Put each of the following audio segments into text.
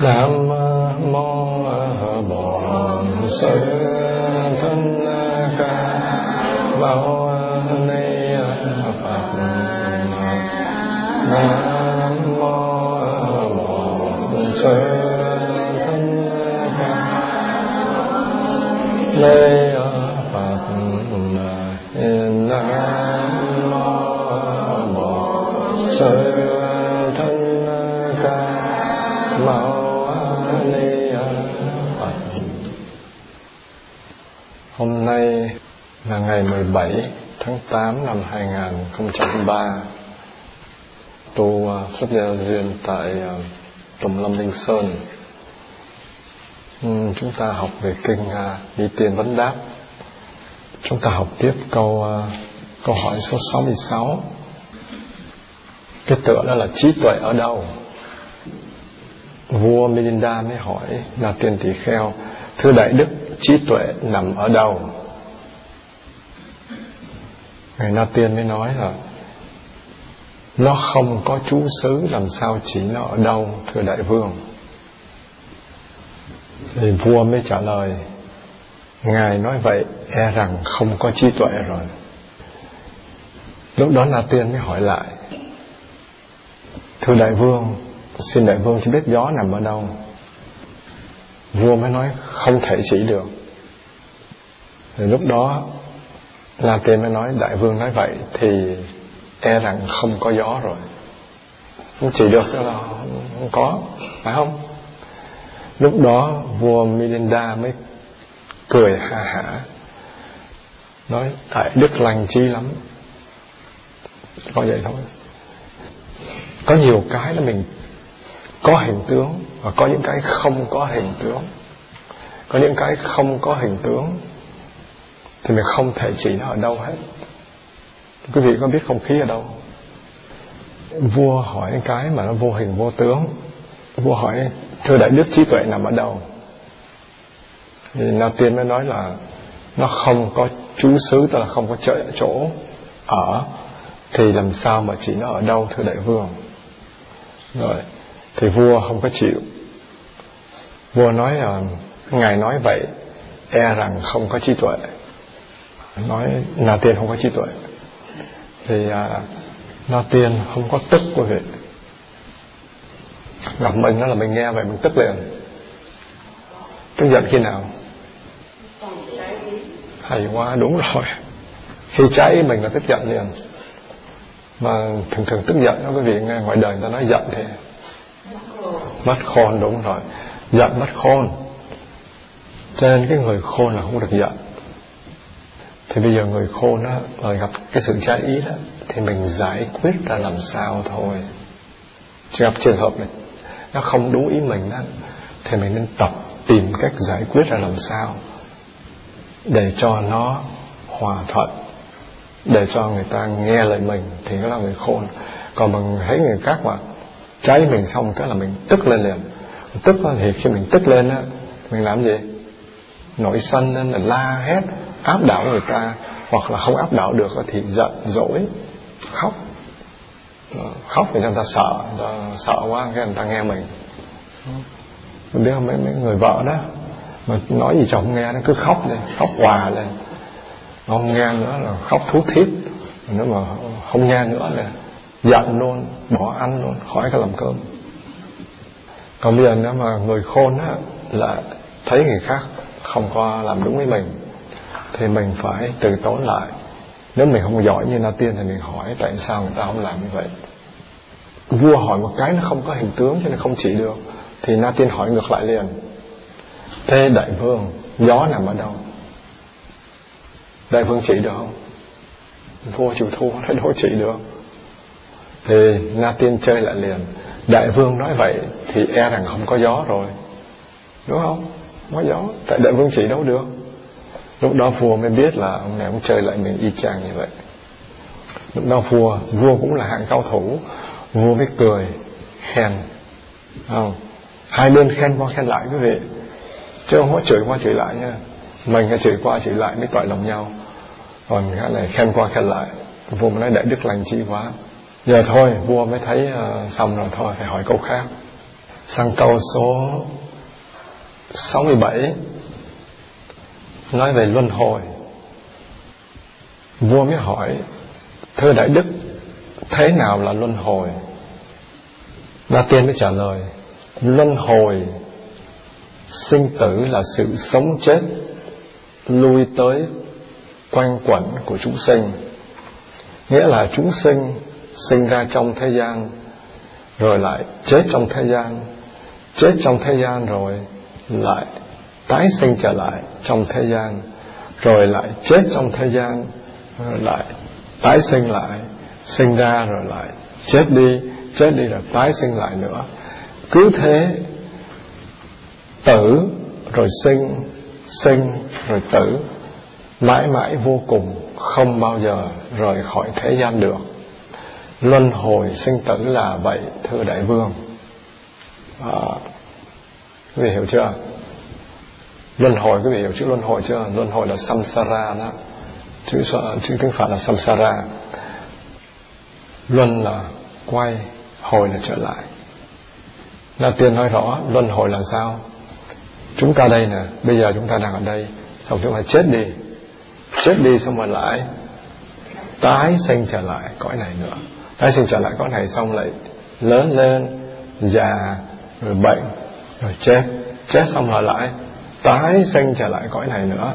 Nam mô Bổn Sư Thích Ca Mâu Ni Phật. Nam mô Bổn Sư Thích Ca mâu Ni 8 năm 2003 tu à, xuất gia duyên tại à, Tùng Lâm Linh Sơn. Ừ, chúng ta học về kinh à, Đi tiền Vấn Đáp. Chúng ta học tiếp câu câu hỏi số 66 cái tựa đó là trí tuệ ở đâu? Vua Melinda mới hỏi là tiền tỷ kheo, thưa đại đức, trí tuệ nằm ở đâu? Ngài na tiên mới nói là nó không có chú xứ, làm sao chỉ nó ở đâu, thưa đại vương? Thì vua mới trả lời, ngài nói vậy e rằng không có trí tuệ rồi. Lúc đó na tiên mới hỏi lại, thưa đại vương, xin đại vương cho biết gió nằm ở đâu? Vua mới nói, không thể chỉ được. Thì lúc đó La Tiên mới nói đại vương nói vậy thì e rằng không có gió rồi. Không chỉ được là không, không có phải không? Lúc đó vua Milinda mới cười ha hả nói tại đức lành chi lắm. Có vậy thôi. Có nhiều cái là mình có hình tướng và có những cái không có hình tướng. Có những cái không có hình tướng thì mình không thể chỉ nó ở đâu hết. Quý vị có biết không khí ở đâu? Vua hỏi cái mà nó vô hình vô tướng. Vua hỏi thưa đại đức trí tuệ nằm ở đâu? Thì na tiên mới nói là nó không có chú xứ tức là không có chỗ, chỗ ở. Thì làm sao mà chỉ nó ở đâu thưa đại vương? Rồi thì vua không có chịu. Vua nói là ngài nói vậy e rằng không có trí tuệ nói là tiền không có trí tuệ. Thì à, tiền không có tức quý vị gặp mình đó là mình nghe vậy mình tức liền. Tức giận khi nào? Hay quá đúng rồi. Khi cháy mình là tức giận liền. Mà thường thường tức giận đó quý vị nghe ngoài đời người ta nói giận thì mất khôn đúng rồi. Giận mất khôn. Cho nên cái người khôn là không được giận thì bây giờ người khôn đó mà gặp cái sự trái ý đó, thì mình giải quyết ra làm sao thôi. Chứ gặp trường hợp này, nó không đúng ý mình đó thì mình nên tập tìm cách giải quyết ra làm sao để cho nó hòa thuận, để cho người ta nghe lời mình thì nó là người khôn. Còn mình thấy người khác mà trái mình xong cái là mình tức lên liền. Tức thì khi mình tức lên á, mình làm gì? Nổi sân lên là la hét áp đảo người ta, hoặc là không áp đảo được thì giận, dỗi, khóc. Ờ, khóc thì người ta sợ, người ta sợ quá, cái người ta nghe mình. Mình biết mấy mấy người vợ đó, mà nói gì chồng nghe, nó cứ khóc lên, khóc hòa lên. Nó không nghe nữa là khóc thú thiết nếu mà không nghe nữa là giận luôn, bỏ ăn luôn, khỏi cái làm cơm. Còn bây giờ nếu mà người khôn á, là thấy người khác không có làm đúng với mình thì mình phải từ tốn lại. Nếu mình không giỏi như na tiên thì mình hỏi, tại sao người ta không làm như vậy? Vua hỏi một cái nó không có hình tướng cho nên không chỉ được. Thì na tiên hỏi ngược lại liền, thế đại vương, gió nằm ở đâu? Đại vương chỉ được không? Vua chịu thua nó đâu chỉ được. Thì na tiên chơi lại liền, đại vương nói vậy thì e rằng không có gió rồi. Đúng không? Không có gió, tại đại vương chỉ đâu được lúc đó vua mới biết là ông này ông chơi lại mình y chang như vậy. Lúc đó vua vua cũng là hạng cao thủ. Vua mới cười khen. Không hai bên khen qua khen lại quý vị. Chứ không có chửi qua chửi lại nha. Mình chửi qua chửi lại mới tội lòng nhau. Còn cái này khen qua khen lại. Vua mới nói đại đức lành chi quá. Giờ thôi vua mới thấy uh, xong rồi thôi phải hỏi câu khác. Sang câu số 67 nói về luân hồi. Vua mới hỏi, thưa đại đức, thế nào là luân hồi? La Tiên mới trả lời, luân hồi sinh tử là sự sống chết lui tới quanh quẩn của chúng sinh. Nghĩa là chúng sinh sinh ra trong thế gian, rồi lại chết trong thế gian, chết trong thế gian rồi lại tái sinh trở lại trong thế gian rồi lại chết trong thế gian rồi lại tái sinh lại sinh ra rồi lại chết đi chết đi rồi tái sinh lại nữa. Cứ thế tử rồi sinh sinh rồi tử mãi mãi vô cùng không bao giờ rời khỏi thế gian được. Luân hồi sinh tử là vậy thưa đại vương. À, vì hiểu chưa? Luân hồi, quý vị hiểu chữ luân hồi chưa? Luân hồi là samsara đó. Chữ chữ tiếng phạn là samsara. Luân là quay, hồi là trở lại. Là tiên nói rõ, luân hồi là sao? Chúng ta đây nè, bây giờ chúng ta đang ở đây. Xong chúng ta chết đi. Chết đi xong rồi lại tái sinh trở lại, cõi này nữa. Tái sinh trở lại cõi này xong lại lớn lên, già, rồi bệnh, rồi chết. Chết xong rồi lại tái sinh trở lại cõi này nữa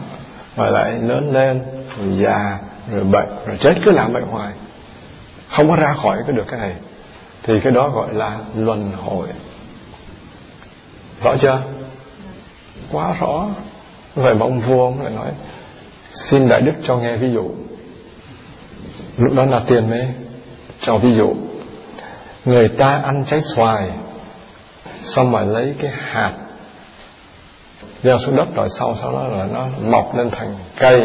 và lại lớn lên, rồi già, rồi bệnh, rồi chết, cứ làm bệnh hoài. Không có ra khỏi cái được cái này. Thì cái đó gọi là luân hồi. Rõ chưa? Quá rõ. Vậy mà ông vua ông lại nói, xin đại đức cho nghe ví dụ. Lúc đó là tiền mới cho ví dụ. Người ta ăn trái xoài, xong mà lấy cái hạt gieo xuống đất rồi sau sau đó là nó mọc lên thành cây.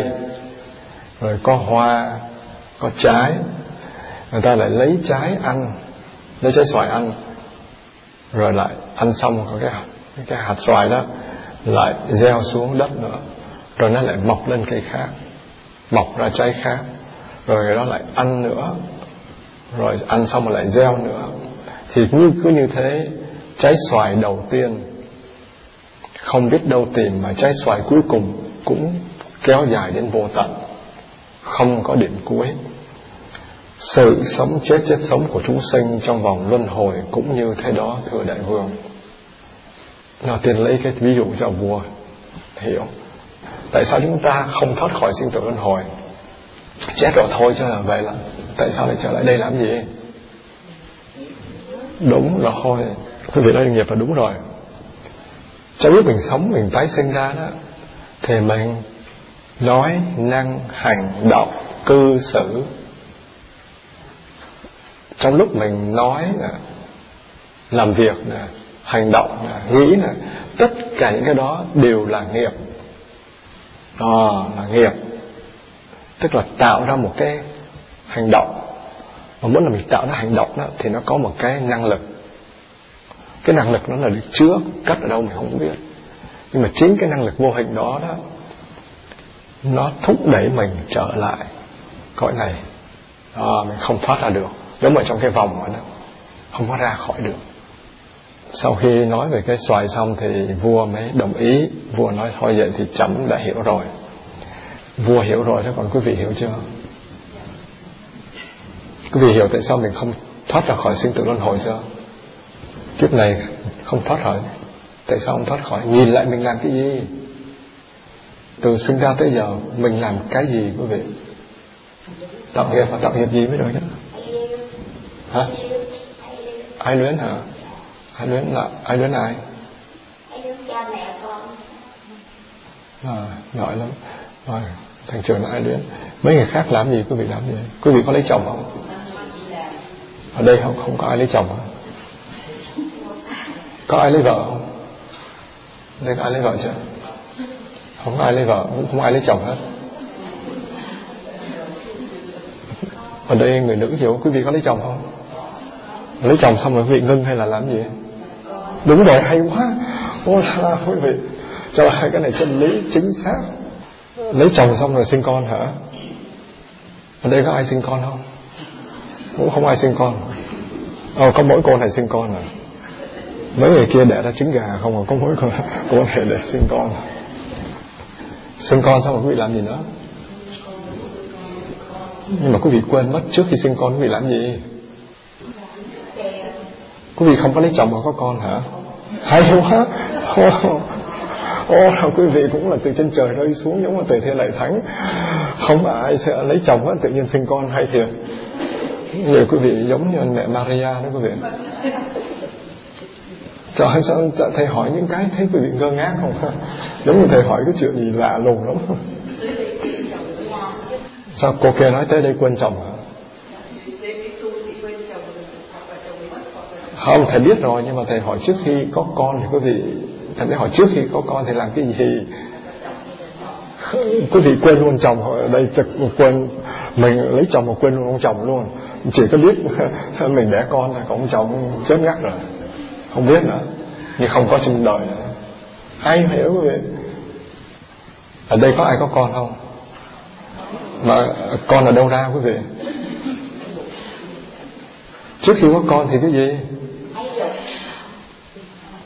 Rồi có hoa, có trái. Người ta lại lấy trái ăn, lấy trái xoài ăn. Rồi lại ăn xong có cái cái hạt xoài đó lại gieo xuống đất nữa. Rồi nó lại mọc lên cây khác, mọc ra trái khác. Rồi người đó lại ăn nữa. Rồi ăn xong rồi lại gieo nữa. Thì cứ cứ như thế, trái xoài đầu tiên không biết đâu tìm mà trái xoài cuối cùng cũng kéo dài đến vô tận. Không có điểm cuối. Sự sống chết chết sống của chúng sinh trong vòng luân hồi cũng như thế đó, thưa đại vương. Nào tiên lấy cái ví dụ cho vua hiểu. Tại sao chúng ta không thoát khỏi sinh tử luân hồi? Chết rồi thôi cho là vậy là tại sao lại trở lại đây làm gì? Đúng là thôi quý vị nói nghiệp là đúng rồi cho biết mình sống mình tái sinh ra đó. Thì mình nói năng hành động cư xử. Trong lúc mình nói nè làm việc nè hành động nè nghĩ nè tất cả những cái đó đều là nghiệp. À, là nghiệp. Tức là tạo ra một cái hành động. Mà muốn là mình tạo ra hành động đó thì nó có một cái năng lực cái năng lực nó là được chữa cắt ở đâu mình không biết. Nhưng mà chính cái năng lực vô hình đó đó nó thúc đẩy mình trở lại cõi này à, mình không thoát ra được. Giống ở trong cái vòng đó không có ra khỏi được. Sau khi nói về cái xoài xong thì vua mới đồng ý. Vua nói thôi vậy thì chấm đã hiểu rồi. Vua hiểu rồi thế còn quý vị hiểu chưa? Quý vị hiểu tại sao mình không thoát ra khỏi sinh tử luân hồi chưa? Kiếp này không thoát khỏi. Tại sao không thoát khỏi? Nhìn lại mình làm cái gì? Từ sinh ra tới giờ mình làm cái gì quý vị? Tạo nghiệp và tạo nghiệp gì mới được chứ? Hả? Ai luyến hả? Ai luyến là ai luyến ai? À, giỏi lắm. Rồi thành trường là ai luyến? Mấy người khác làm gì quý vị làm gì? Quý vị có lấy chồng không? Ở đây không không có ai lấy chồng không có ai lấy vợ không? Đây có ai lấy vợ chưa? Không ai lấy vợ cũng không ai lấy chồng hết. Ở đây người nữ hiểu quý vị có lấy chồng không? Lấy chồng xong rồi quý vị ngưng hay là làm gì? Đúng rồi, hay quá. Ô là quý vị. Cho hai cái này chân lý chính xác. Lấy chồng xong rồi sinh con hả? Ở đây có ai sinh con không? Cũng không ai sinh con. Ờ có mỗi cô này sinh con à? Mấy người kia đẻ ra trứng gà, không mà có mối có thể để sinh con. Sinh con xong rồi quý vị làm gì nữa? Nhưng mà quý vị quên mất trước khi sinh con quý vị làm gì? Quý vị không có lấy chồng mà có con hả? Hay quá. Ô là quý vị cũng là từ trên trời rơi xuống, giống như tề thiên đại thánh. Không ai sẽ lấy chồng hết, tự nhiên sinh con hay thiệt. Người quý vị giống như mẹ Maria đó, quý vị. Trời sao thầy hỏi những cái thấy quý vị ngơ ngác không? Giống như thầy hỏi cái chuyện gì lạ lùng lắm. Sao cô kia nói tới đây quên chồng hả? Không, thầy biết rồi, Nhưng mà thầy hỏi trước khi có con thì quý vị, Thầy mới hỏi trước khi có con thì làm cái gì? Quý vị quên luôn chồng ở đây quên. Mình lấy chồng mà quên luôn ông chồng luôn. Chỉ có biết mình đẻ con là có ông chồng chết ngắt rồi. Không biết nữa. Nhưng không có trên đời nữa. Ai hiểu quý vị Ở đây có ai có con không? Mà con ở đâu ra quý vị? Trước khi có con thì cái gì?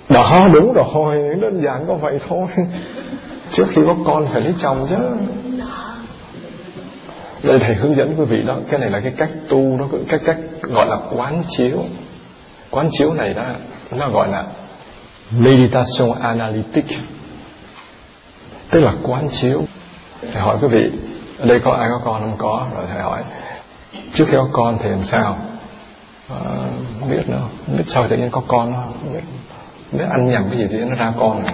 Đó, đúng rồi. Đơn giản có vậy thôi. Trước khi có con phải lấy chồng chứ. Đây thầy hướng dẫn quý vị đó, cái này là cái cách tu đó cái cách gọi là quán chiếu. Quán chiếu này đó nó gọi là meditation analytic. Tức là quán chiếu. Thầy hỏi quý vị ở đây có ai có con không? Có. Rồi thầy hỏi trước khi có con thì làm sao? À, không biết nữa. Không biết sao tự nhiên có con không biết biết ăn nhầm cái gì thì nó ra con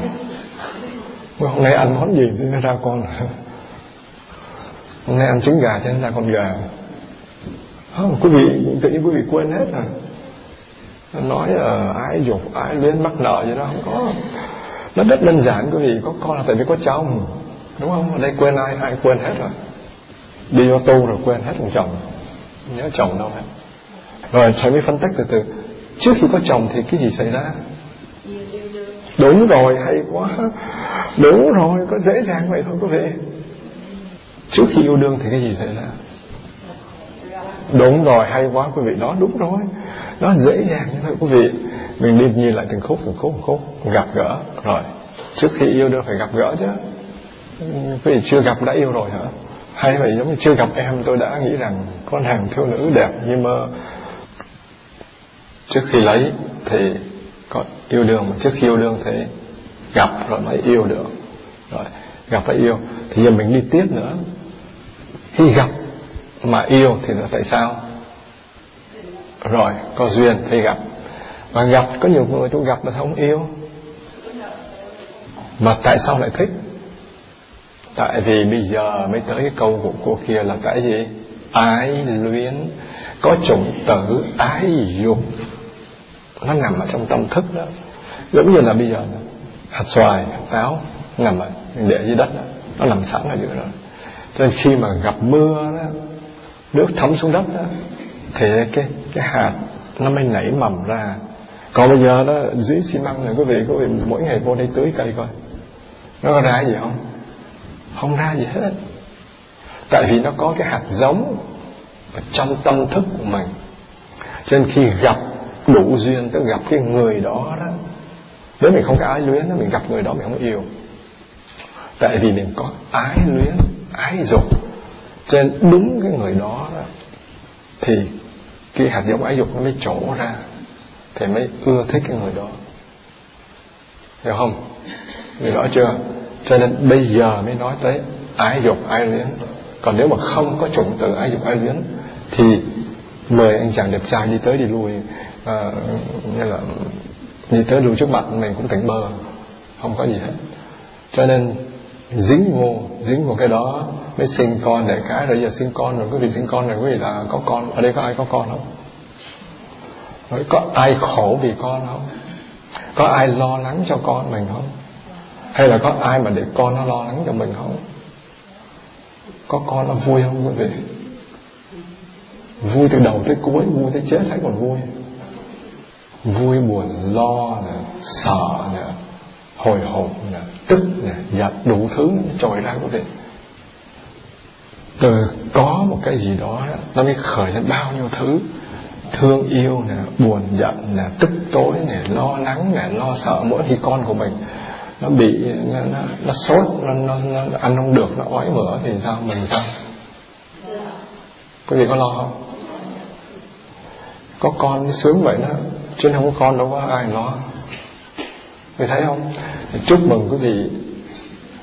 hôm nay ăn món gì thì nó ra con hôm nay ăn trứng gà thì nó ra con gà. Không quý vị tự nhiên quý vị quên hết rồi nói uh, ái dục ái luyến mắc nợ gì đó không có. Nó rất đơn giản quý vị có con là tại vì có chồng đúng không? Ở đây quên ai ai quên hết rồi. Đi vô tu rồi quên hết thằng chồng. Nhớ chồng đâu hết. Rồi thầy mới phân tích từ từ. Trước khi có chồng thì cái gì xảy ra? Đúng rồi hay quá. Đúng rồi có dễ dàng vậy thôi quý vị. Trước khi yêu đương thì cái gì xảy ra? Đúng rồi, hay quá, quý vị đó đúng rồi. Đó dễ dàng thôi quý vị. Mình đi nhìn lại từng khúc từng khúc từng khúc gặp gỡ. Rồi, trước khi yêu đâu phải gặp gỡ chứ. Quý vị chưa gặp đã yêu rồi hả? Hay vậy, giống như chưa gặp em, tôi đã nghĩ rằng con hàng thiếu nữ đẹp như mơ. Trước khi lấy thì có yêu đương, mà trước khi yêu đương thì gặp rồi mới yêu được. Rồi, gặp và yêu. Thì giờ mình đi tiếp nữa. Khi gặp mà yêu thì là tại sao? Rồi, có duyên thì gặp. Mà gặp, có nhiều người tôi gặp mà không yêu. Mà tại sao lại thích? Tại vì bây giờ mới tới cái câu của cô kia là cái gì? Ái luyến. Có chủng tử, ái dục. Nó nằm ở trong tâm thức đó. Giống như là bây giờ hạt xoài, hạt táo nằm ở để dưới đất đó. nó nằm sẵn ở dưới đó. Cho nên khi mà gặp mưa đó nước thấm xuống đất đó, thì cái cái hạt nó mới nảy mầm ra. Còn bây giờ đó dưới xi măng này, quý vị quý vị, mỗi ngày vô đây tưới cây coi. Nó có ra gì không? Không ra gì hết. Tại vì nó có cái hạt giống ở trong tâm thức của mình. Cho nên khi gặp đủ duyên, tức gặp cái người đó đó, nếu mình không có ái luyến, mình gặp người đó mình không yêu. Tại vì mình có ái luyến, ái dục cho nên đúng cái người đó, đó thì cái hạt giống ái dục nó mới trổ ra thì mới ưa thích cái người đó. Hiểu không? Người rõ chưa? Cho nên bây giờ mới nói tới ái dục ái luyến. Còn nếu mà không có chủng từ ái dục ái luyến thì mời anh chàng đẹp trai đi tới đi lui. Ờ, à, như là đi tới lui trước mặt mình cũng tỉnh bơ không có gì hết. Cho nên dính vô dính vô cái đó mới sinh con để cái rồi giờ sinh con rồi, quý vị sinh con rồi, quý vị là có con ở đây có ai có con không? Rồi có ai khổ vì con không? Có ai lo lắng cho con mình không? Hay là có ai mà để con nó lo lắng cho mình không? Có con nó vui không, quý vị? Vui từ đầu tới cuối, vui tới chết thấy còn vui. Vui buồn lo nè, sợ nè, hồi hộp nè, tức nè giận đủ thứ trồi ra, quý vị từ có một cái gì đó nó mới khởi lên bao nhiêu thứ. Thương yêu nè buồn giận nè tức tối nè lo lắng nè lo sợ mỗi khi con của mình nó bị nó, nó, nó sốt nó, nó, nó ăn không được nó ói mửa thì sao mình sao? Quý vị có lo không? Có con sướng vậy đó chứ không có con đâu có ai lo. Người thấy không? Chúc mừng quý vị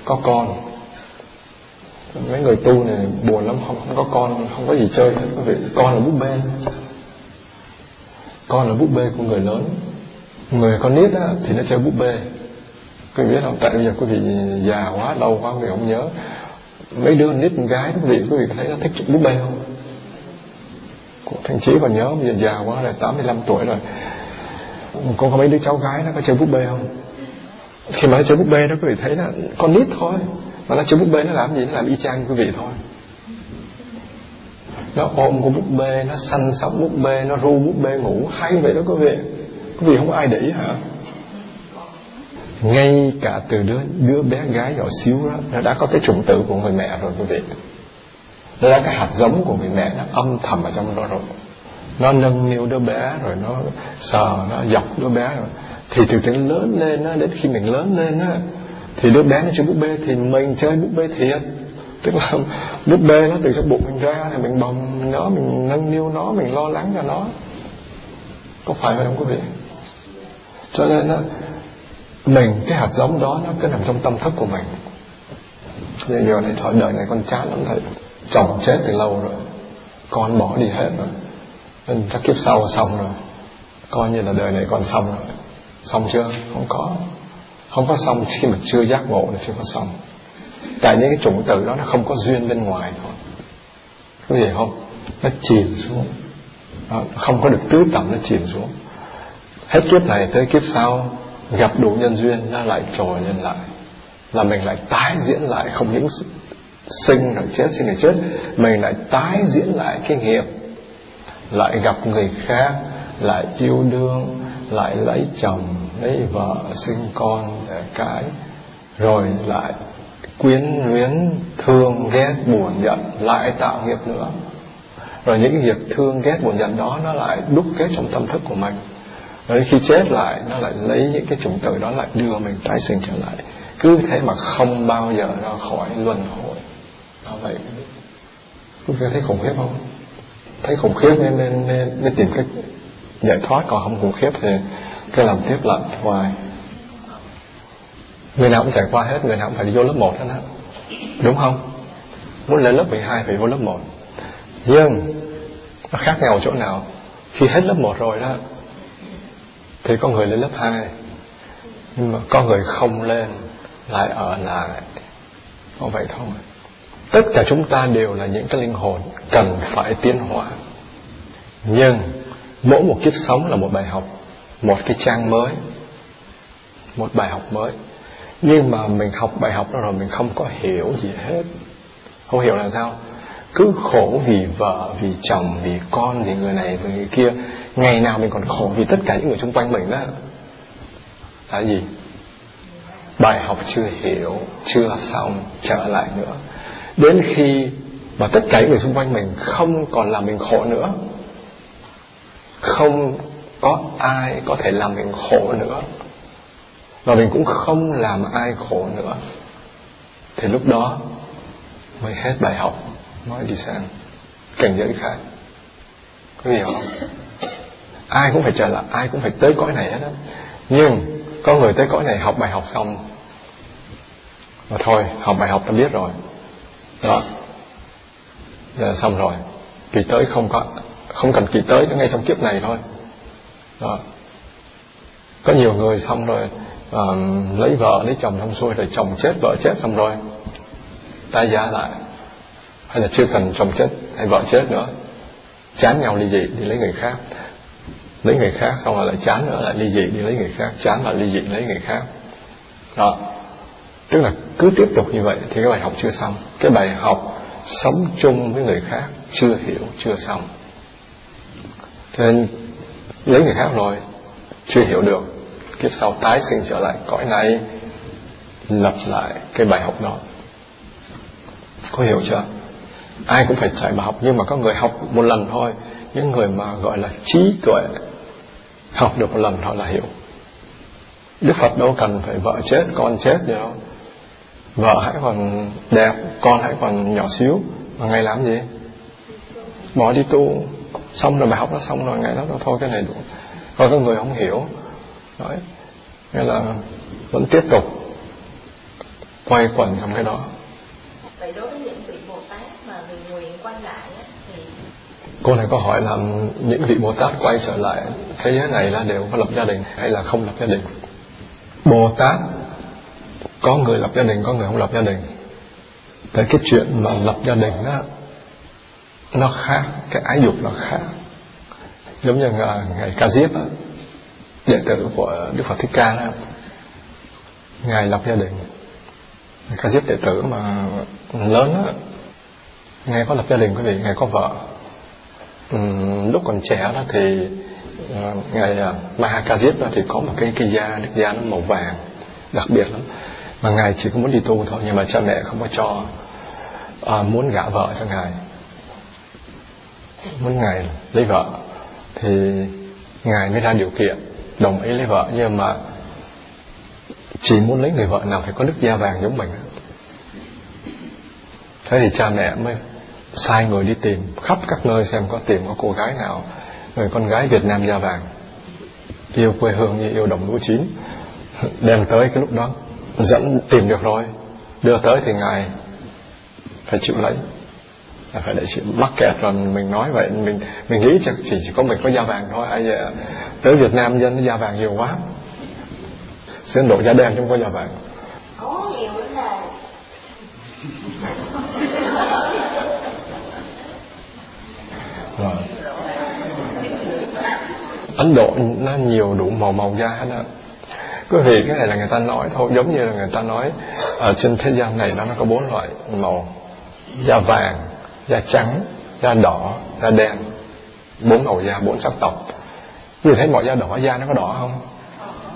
có con mấy người tu này buồn lắm không, không có con không có gì chơi. Hết quý vị con là búp bê. Con là búp bê của người lớn. Người con nít á, thì nó chơi búp bê. Quý vị biết không? Tại bây giờ quý vị già quá lâu quá quý vị không nhớ. Mấy đứa nít gái quý vị quý vị thấy nó thích búp bê không? Thằng chí còn nhớ bây giờ già quá rồi 85 tuổi rồi. Con có mấy đứa cháu gái nó có chơi búp bê không? Khi mà nó chơi búp bê đó quý vị thấy là con nít thôi mà nó chơi búp bê, nó làm gì? Nó làm y chang quý vị thôi. Nó ôm con búp bê, nó săn sóc búp bê, nó ru búp bê ngủ. Hay vậy đó quý vị. Quý vị không có ai để ý hả? Ngay cả từ đứa đứa bé gái nhỏ xíu đó, nó đã có cái chủng tử của người mẹ rồi quý vị. Nó đã cái hạt giống của người mẹ, nó âm thầm ở trong đó rồi. Nó nâng niu đứa bé rồi nó sờ, nó dọc đứa bé rồi. Thì từ từ lớn lên á, đến khi mình lớn lên á thì đứa bé nó chơi búp bê thì mình chơi búp bê thiệt. Tức là búp bê nó từ trong bụng mình ra thì mình bồng nó, mình nâng niu nó, mình lo lắng cho nó. Có phải vậy không quý vị? Cho nên á, mình, cái hạt giống đó nó cứ nằm trong tâm thức của mình. Giờ giờ này thời đời này con chán lắm thầy. Chồng chết từ lâu rồi. Con bỏ đi hết rồi. Nên chắc kiếp sau xong rồi. Coi như là đời này còn xong rồi. Xong chưa? Không có không có xong khi mà chưa giác ngộ là chưa có xong. Tại những cái chủng tử đó nó không có duyên bên ngoài thôi. Có gì không? Nó chìm xuống. Đó, không có được tứ tẩm nó chìm xuống. Hết kiếp này tới kiếp sau gặp đủ nhân duyên nó lại trồi lên lại. Là mình lại tái diễn lại không những sinh rồi chết sinh rồi chết mình lại tái diễn lại cái nghiệp. Lại gặp người khác lại yêu đương lại lấy chồng lấy vợ sinh con để cái rồi lại quyến luyến thương ghét buồn giận lại tạo nghiệp nữa. Rồi những cái nghiệp thương ghét buồn giận đó nó lại đúc kết trong tâm thức của mình. Rồi khi chết lại nó lại lấy những cái chủng tử đó lại đưa mình tái sinh trở lại. Cứ thế mà không bao giờ ra khỏi luân hồi. Đó vậy. Quý vị thấy khủng khiếp không? Thấy khủng khiếp nên nên nên, nên tìm cách Dạ, giải thoát còn không khủng khiếp thì cứ làm tiếp lại hoài. Người nào cũng trải qua hết, người nào cũng phải đi vô lớp 1 hết á. Đúng không? Muốn lên lớp 12 phải vô lớp 1 nhưng, nó khác nhau ở chỗ nào? Khi hết lớp 1 rồi đó, thì có người lên lớp 2 nhưng mà có người không lên, lại ở lại. Có vậy thôi. Tất cả chúng ta đều là những cái linh hồn cần phải tiến hóa. Nhưng mỗi một kiếp sống là một bài học, một cái trang mới, một bài học mới. Nhưng mà mình học bài học đó rồi mình không có hiểu gì hết. Không hiểu là sao? Cứ khổ vì vợ, vì chồng, vì con, vì người này, vì người kia. Ngày nào mình còn khổ vì tất cả những người xung quanh mình đó. Là gì? Bài học chưa hiểu, chưa xong, trở lại nữa. Đến khi mà tất cả những người xung quanh mình không còn làm mình khổ nữa không có ai có thể làm mình khổ nữa. Và mình cũng không làm ai khổ nữa. Thì lúc đó mới hết bài học, mới đi sang cảnh giới khác. Có hiểu không? Ai cũng phải trở lại ai cũng phải tới cõi này hết á. Nhưng có người tới cõi này học bài học xong. Và thôi, học bài học đã biết rồi. Đó. Giờ xong rồi. Vì tới không có không cần kỳ tới ngay trong kiếp này thôi. Đó. có nhiều người xong rồi uh, lấy vợ lấy chồng xong xuôi rồi chồng chết vợ chết xong rồi. Tái giá lại. Hay là chưa cần chồng chết hay vợ chết nữa. Chán nhau ly dị đi lấy người khác. Lấy người khác xong rồi lại chán nữa lại ly dị đi lấy người khác. Chán lại ly dị lấy người khác. Đó. Tức là cứ tiếp tục như vậy thì cái bài học chưa xong. Cái bài học sống chung với người khác chưa hiểu chưa xong cho nên lấy người khác rồi chưa hiểu được, kiếp sau tái sinh trở lại, cõi này lập lại cái bài học đó. Có hiểu chưa? Ai cũng phải trải bài học, nhưng mà có người học một lần thôi. Những người mà gọi là trí tuệ, học được một lần họ là hiểu. Đức Phật đâu cần phải vợ chết, con chết gì đâu. Vợ hãy còn đẹp, con hãy còn nhỏ xíu. Mà ngay làm gì? Bỏ đi tu xong rồi bài học nó xong rồi ngày đó nó thôi cái này đủ. Còn có người không hiểu. Đấy. Nghĩa là vẫn tiếp tục quay quẩn trong cái đó. Vậy đối với những vị bồ tát mà người nguyện quay lại thì cô này có hỏi là những vị bồ tát quay trở lại thế giới này là đều có lập gia đình hay là không lập gia đình? Bồ tát có người lập gia đình có người không lập gia đình. Tại cái chuyện mà lập gia đình đó nó khác cái ái dục nó khác. Giống như ngày ca diếp đệ tử của đức phật thích ca đó ngài lập gia đình. Ca diếp đệ tử mà lớn á ngài có lập gia đình quý vị ngài có vợ. Lúc còn trẻ đó thì ờ, ngài ờ, Maha Ca Diếp đó thì có một cái cái da cái da nó màu vàng đặc biệt lắm. Mà ngài chỉ có muốn đi tu thôi nhưng mà cha mẹ không có cho à, muốn gả vợ cho ngài muốn ngài lấy vợ, thì ngài mới ra điều kiện đồng ý lấy vợ. Nhưng mà chỉ muốn lấy người vợ nào phải có nước da vàng giống mình. Thế thì cha mẹ mới sai người đi tìm khắp các nơi xem có tìm có cô gái nào, người con gái Việt Nam da vàng. Yêu quê hương như yêu đồng lúa chín. Đem tới cái lúc đó, dẫn tìm được rồi. Đưa tới thì ngài phải chịu lấy phải để chịu mắc kẹt rồi mình nói vậy mình mình nghĩ chắc chỉ, chỉ có mình có da vàng thôi. Ai giờ tới Việt Nam dân da vàng nhiều quá. Xin độ da đen không có da vàng. Có nhiều là rồi. Ấn Độ nó nhiều đủ màu màu da hết á. Quý vị cái này là người ta nói thôi giống như là người ta nói ở trên thế gian này nó có bốn loại màu da vàng da trắng da đỏ da đen bốn màu da bốn sắc tộc. Như thấy mọi da đỏ da nó có đỏ không?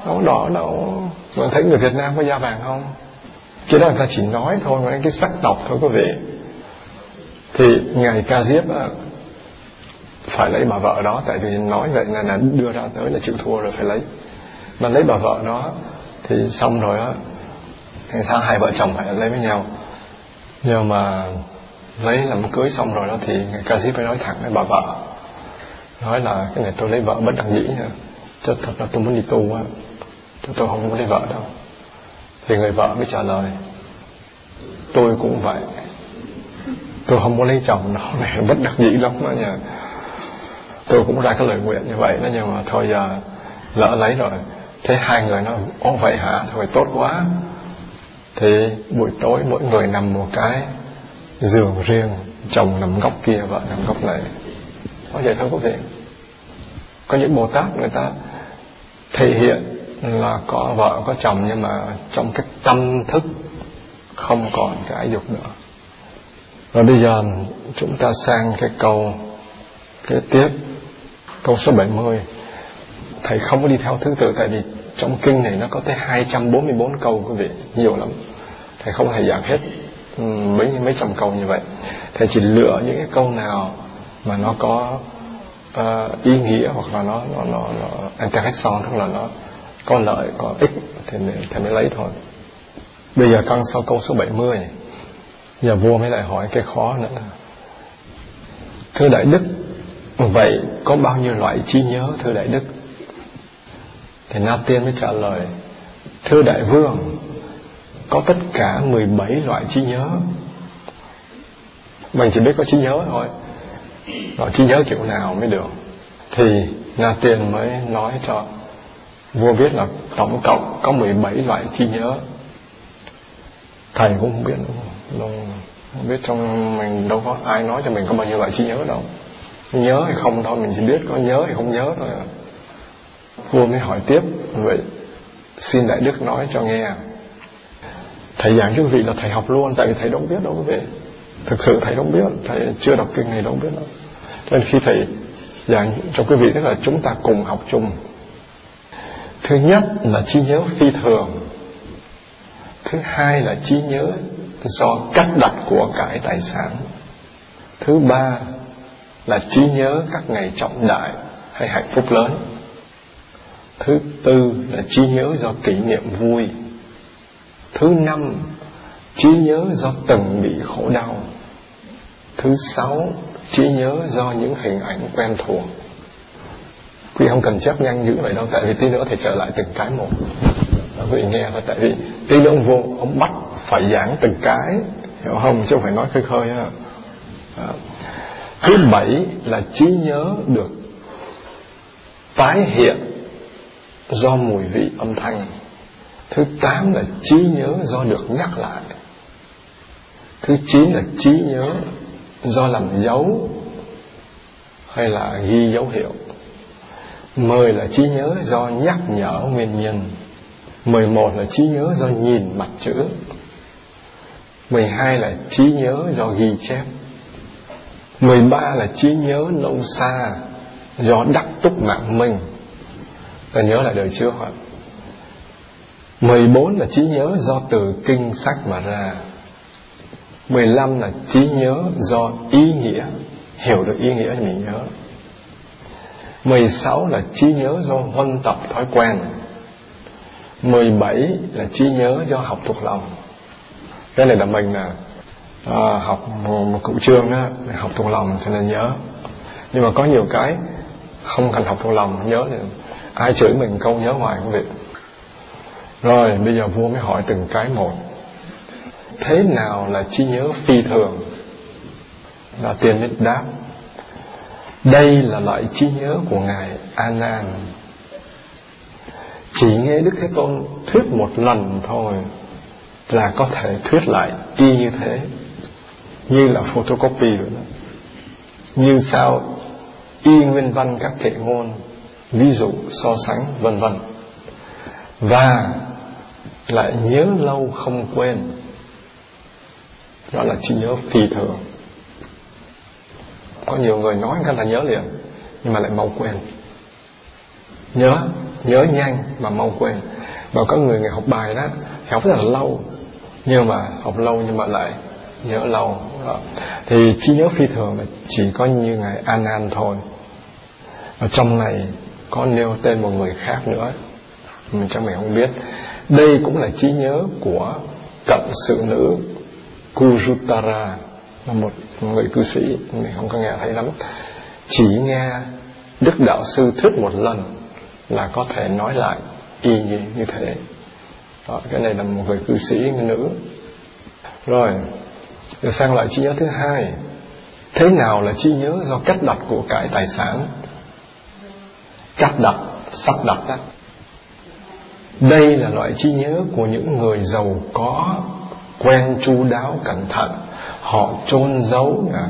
Nó đỏ đâu. Mà thấy người Việt Nam có da vàng không? Cái đó người ta chỉ nói thôi mà cái sắc tộc thôi quý vị. Thì ngày ca diếp phải lấy bà vợ đó tại vì nói vậy là, là đưa ra tới là chịu thua rồi phải lấy. Mà lấy bà vợ đó thì xong rồi á thì sao hai vợ chồng phải lấy với nhau. Nhưng mà lấy làm cưới xong rồi đó thì người ca sĩ phải nói thẳng với bà vợ. Nói là, cái này tôi lấy vợ bất đắc dĩ nha. Chứ thật là tôi muốn đi tu á chứ tôi không muốn lấy vợ đâu. Thì người vợ mới trả lời, tôi cũng vậy. Tôi không muốn lấy chồng đâu này bất đắc dĩ lắm đó nha. Tôi cũng ra cái lời nguyện như vậy đó, nhưng mà thôi giờ lỡ lấy rồi. Thế hai người nói ô vậy hả? Thôi tốt quá. Thì buổi tối mỗi người nằm một cái giường riêng, chồng nằm góc kia, vợ nằm góc này. Có vậy thôi quý vị có những bồ tát người ta thể hiện là có vợ, có chồng, nhưng mà trong cái tâm thức không còn cái dục nữa. Rồi bây giờ chúng ta sang cái câu kế tiếp, câu số 70 thầy không có đi theo thứ tự, tại vì trong kinh này nó có tới 244 câu, quý vị, nhiều lắm. Thầy không thể giảng hết mấy mấy trăm câu như vậy. Thầy chỉ lựa những cái câu nào mà nó có uh, ý nghĩa hoặc là nó nó nó, nó intéressant tức là nó có lợi có ích thì thầy mới lấy thôi. Bây giờ căng sau câu số 70 giờ vua mới lại hỏi cái khó nữa thưa đại đức vậy có bao nhiêu loại trí nhớ thưa đại đức? Thì Na Tiên mới trả lời Thưa Đại Vương có tất cả 17 loại trí nhớ. Mình chỉ biết có trí nhớ thôi. Rồi trí nhớ kiểu nào mới được? Thì Na Tiên mới nói cho Vua biết là tổng cộng có 17 loại trí nhớ. Thầy cũng không biết đâu, Không biết trong mình đâu có ai nói cho mình có bao nhiêu loại trí nhớ đâu. Nhớ hay không thôi Mình chỉ biết có nhớ hay không nhớ thôi à. Vua mới hỏi tiếp. Vậy xin đại đức nói cho nghe thầy giảng cho quý vị là thầy học luôn, tại vì thầy đâu biết đâu quý vị thực sự thầy không biết, thầy chưa đọc kinh này đâu biết đâu. Cho nên khi thầy giảng cho quý vị tức là chúng ta cùng học chung. Thứ nhất là trí nhớ phi thường. Thứ hai là trí nhớ do cách đặt của cải tài sản. Thứ ba là trí nhớ các ngày trọng đại hay hạnh phúc lớn. Thứ tư là trí nhớ do kỷ niệm vui thứ năm, trí nhớ do từng bị khổ đau. Thứ sáu, trí nhớ do những hình ảnh quen thuộc. Quý không cần chấp nhanh dữ vậy đâu, tại vì tí nữa thì trở lại từng cái một. Quý nghe và tại vì tí nữa ông vô ông bắt phải giảng từng cái, hiểu không? Chứ không phải nói khơi khơi ha à, thứ bảy là trí nhớ được tái hiện do mùi vị âm thanh. Thứ tám là trí nhớ do được nhắc lại. Thứ chín là trí nhớ do làm dấu hay là ghi dấu hiệu. Mười là trí nhớ do nhắc nhở nguyên nhân. Mười một là trí nhớ do nhìn mặt chữ. Mười hai là trí nhớ do ghi chép. Mười ba là trí nhớ lâu xa Do đắc túc mạng mình. Ta nhớ lại đời chưa ạ. 14 là trí nhớ do từ kinh sách mà ra. 15 là trí nhớ do ý nghĩa. Hiểu được ý nghĩa thì mình nhớ. 16 là trí nhớ do huân tập thói quen. 17 là trí nhớ do học thuộc lòng. Cái này là mình là à, học một cụ trương á, học thuộc lòng cho nên nhớ. Nhưng mà có nhiều cái không cần học thuộc lòng nhớ thì ai chửi mình câu nhớ ngoài không được rồi, bây giờ vua mới hỏi từng cái một. Thế nào là trí nhớ phi thường? Là tiên nhất đáp, đây là loại trí nhớ của ngài an an chỉ nghe đức thế tôn thuyết một lần thôi là có thể thuyết lại y như thế, như là photocopy vậy đó. Như sao y nguyên văn các kệ ngôn, ví dụ so sánh, vân vân. Và lại nhớ lâu không quên. Đó là trí nhớ phi thường. Có nhiều người nói cái là nhớ liền, nhưng mà lại mau quên. Nhớ nhớ nhanh mà mau quên. Và có người ngày học bài đó học rất là lâu, nhưng mà học lâu nhưng mà lại nhớ lâu. Đó. thì trí nhớ phi thường là chỉ có như ngày an an thôi. Và trong này có nêu tên một người khác nữa mình chắc mình không biết đây cũng là trí nhớ của cận sự nữ Kujutara là một người cư sĩ mình không có nghe thấy lắm. Chỉ nghe đức đạo sư thuyết một lần là có thể nói lại y như, như thế. Đó, cái này là một người cư sĩ người nữ. Rồi rồi sang lại trí nhớ thứ hai. Thế nào là trí nhớ do cách đặt của cải tài sản? Cách đặt sắp đặt đó đây là loại trí nhớ của những người giàu có quen chu đáo cẩn thận. Họ chôn giấu à,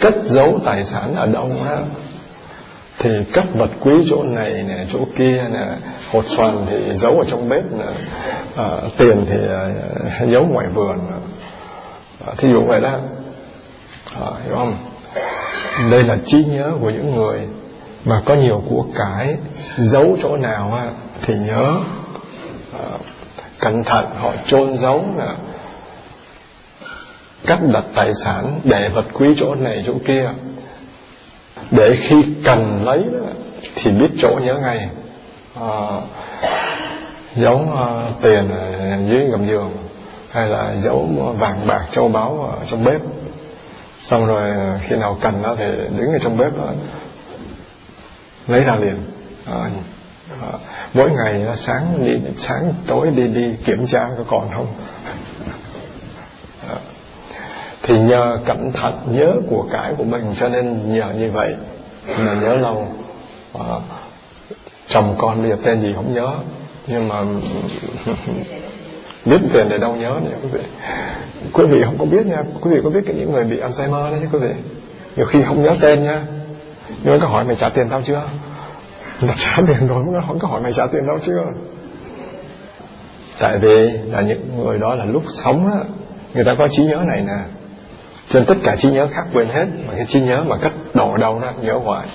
cất giấu tài sản ở đâu đó. Thì cất vật quý chỗ này nè chỗ kia nè hột xoàn thì giấu ở trong bếp nè à, tiền thì à, giấu ngoài vườn à, thí dụ vậy đó. À, hiểu không? Đây là trí nhớ của những người mà có nhiều của cải giấu chỗ nào á, thì nhớ à, cẩn thận họ chôn giấu là cách đặt tài sản để vật quý chỗ này chỗ kia. Để khi cần lấy đó, thì biết chỗ nhớ ngay. À, giấu uh, tiền dưới gầm giường hay là giấu vàng bạc châu báu ở trong bếp. Xong rồi à, khi nào cần đó thì đứng ở trong bếp đó, lấy ra liền. À, Ờ, mỗi ngày sáng đi, sáng tối đi đi kiểm tra có còn không? Ờ, thì nhờ cẩn thận, nhớ của cải của mình cho nên nhờ như vậy. Mà nhớ lâu ờ, chồng con bây giờ tên gì không nhớ. Nhưng mà biết tiền để đâu nhớ nhỉ quý vị. Quý vị không có biết nha. Quý vị có biết cái những người bị Alzheimer đấy chứ, quý vị? Nhiều khi không nhớ tên nha. Nhưng mà có hỏi mày trả tiền tao chưa? Là trả tiền rồi không có hỏi mày trả tiền đâu chưa tại vì là những người đó là lúc sống đó, người ta có trí nhớ này nè. Cho nên tất cả trí nhớ khác quên hết, mà cái trí nhớ mà cách đổ đầu ra nhớ hoài.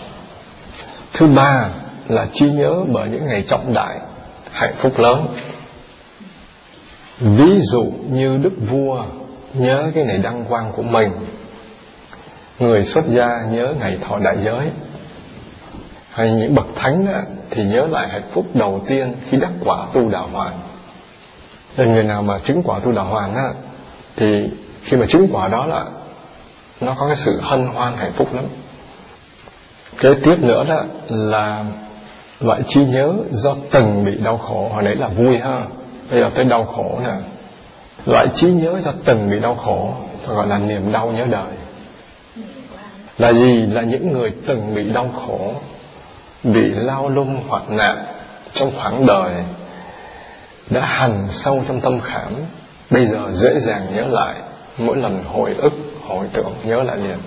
Thứ ba là trí nhớ bởi những ngày trọng đại, hạnh phúc lớn. Ví dụ như đức vua nhớ cái ngày đăng quang của mình. Người xuất gia nhớ ngày thọ đại giới hay những bậc thánh đó, thì nhớ lại hạnh phúc đầu tiên khi đắc quả tu đạo hoàng. Nên người nào mà chứng quả tu đạo hoàng á thì khi mà chứng quả đó là nó có cái sự hân hoan hạnh phúc lắm. Kế tiếp nữa đó là loại trí nhớ do từng bị đau khổ hồi nãy là vui ha bây giờ tới đau khổ nè. Loại trí nhớ do từng bị đau khổ gọi là niềm đau nhớ đời. Là gì? Là những người từng bị đau khổ bị lao lung hoặc nạn trong khoảng đời, đã hằn sâu trong tâm khảm, bây giờ dễ dàng nhớ lại, mỗi lần hồi ức, hồi tưởng nhớ lại liền.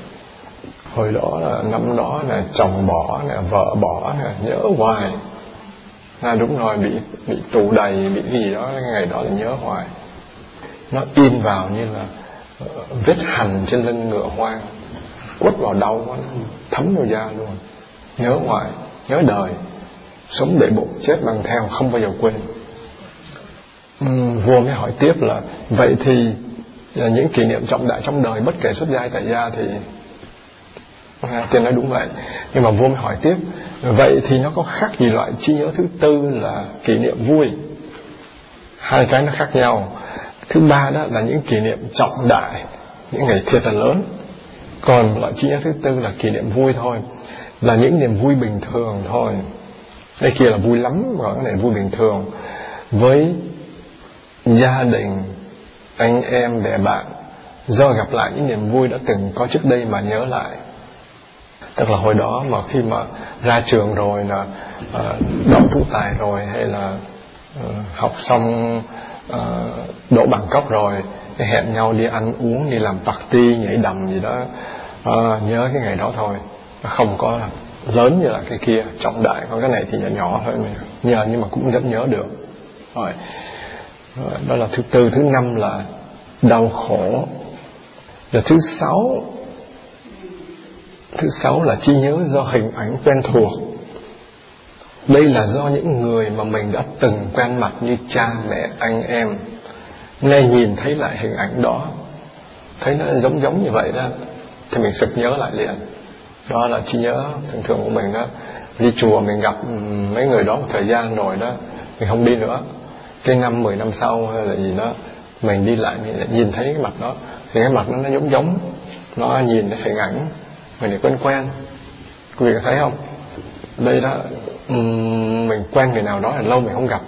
Hồi đó là, năm đó là chồng bỏ là vợ bỏ là nhớ hoài. Là đúng rồi, bị bị tù đầy, bị gì đó, ngày đó là nhớ hoài. Nó in vào như là ờ, vết hằn trên lưng ngựa hoang, quất vào đau quá, thấm vào da luôn, nhớ hoài nhớ đời sống để bụng chết bằng theo không bao giờ quên. Uhm, vua mới hỏi tiếp là vậy thì à, những kỷ niệm trọng đại trong đời bất kể xuất gia tại gia thì à, tiên nói đúng vậy. Nhưng mà vua mới hỏi tiếp vậy thì nó có khác gì loại trí nhớ thứ tư là kỷ niệm vui? Hai cái nó khác nhau. Thứ ba đó là những kỷ niệm trọng đại những ngày thiệt là lớn. Còn loại trí nhớ thứ tư là kỷ niệm vui thôi là những niềm vui bình thường thôi. Đây kia là vui lắm và cái này vui bình thường. Với gia đình anh em bè bạn do gặp lại những niềm vui đã từng có trước đây mà nhớ lại. Tức là hồi đó mà khi mà ra trường rồi là uh, đậu tú tài rồi hay là uh, học xong uh, đỗ bằng cấp rồi hẹn nhau đi ăn uống đi làm party nhảy đầm gì đó. Uh, nhớ cái ngày đó thôi không có lớn như là cái kia, trọng đại, còn cái này thì nhỏ nhỏ thôi. Mà nhờ, nhưng mà cũng vẫn nhớ được. Rồi, đó là thứ tư, thứ năm là đau khổ. Rồi thứ sáu thứ sáu là trí nhớ do hình ảnh quen thuộc. Đây là do những người mà mình đã từng quen mặt như cha, mẹ, anh em. Nay nhìn thấy lại hình ảnh đó, thấy nó giống giống như vậy đó, thì mình sực nhớ lại liền đó là trí nhớ thường thường của mình đó. Đi chùa mình gặp ừ, mấy người đó một thời gian rồi đó, mình không đi nữa. Cái năm, mười năm sau hay là gì đó, mình đi lại, mình lại nhìn thấy cái mặt đó. Thì cái mặt nó nó giống giống, nó nhìn cái hình ảnh, mình lại quen quen. Quý vị có thấy không? Đây đó ừ, mình quen người nào đó là lâu mình không gặp.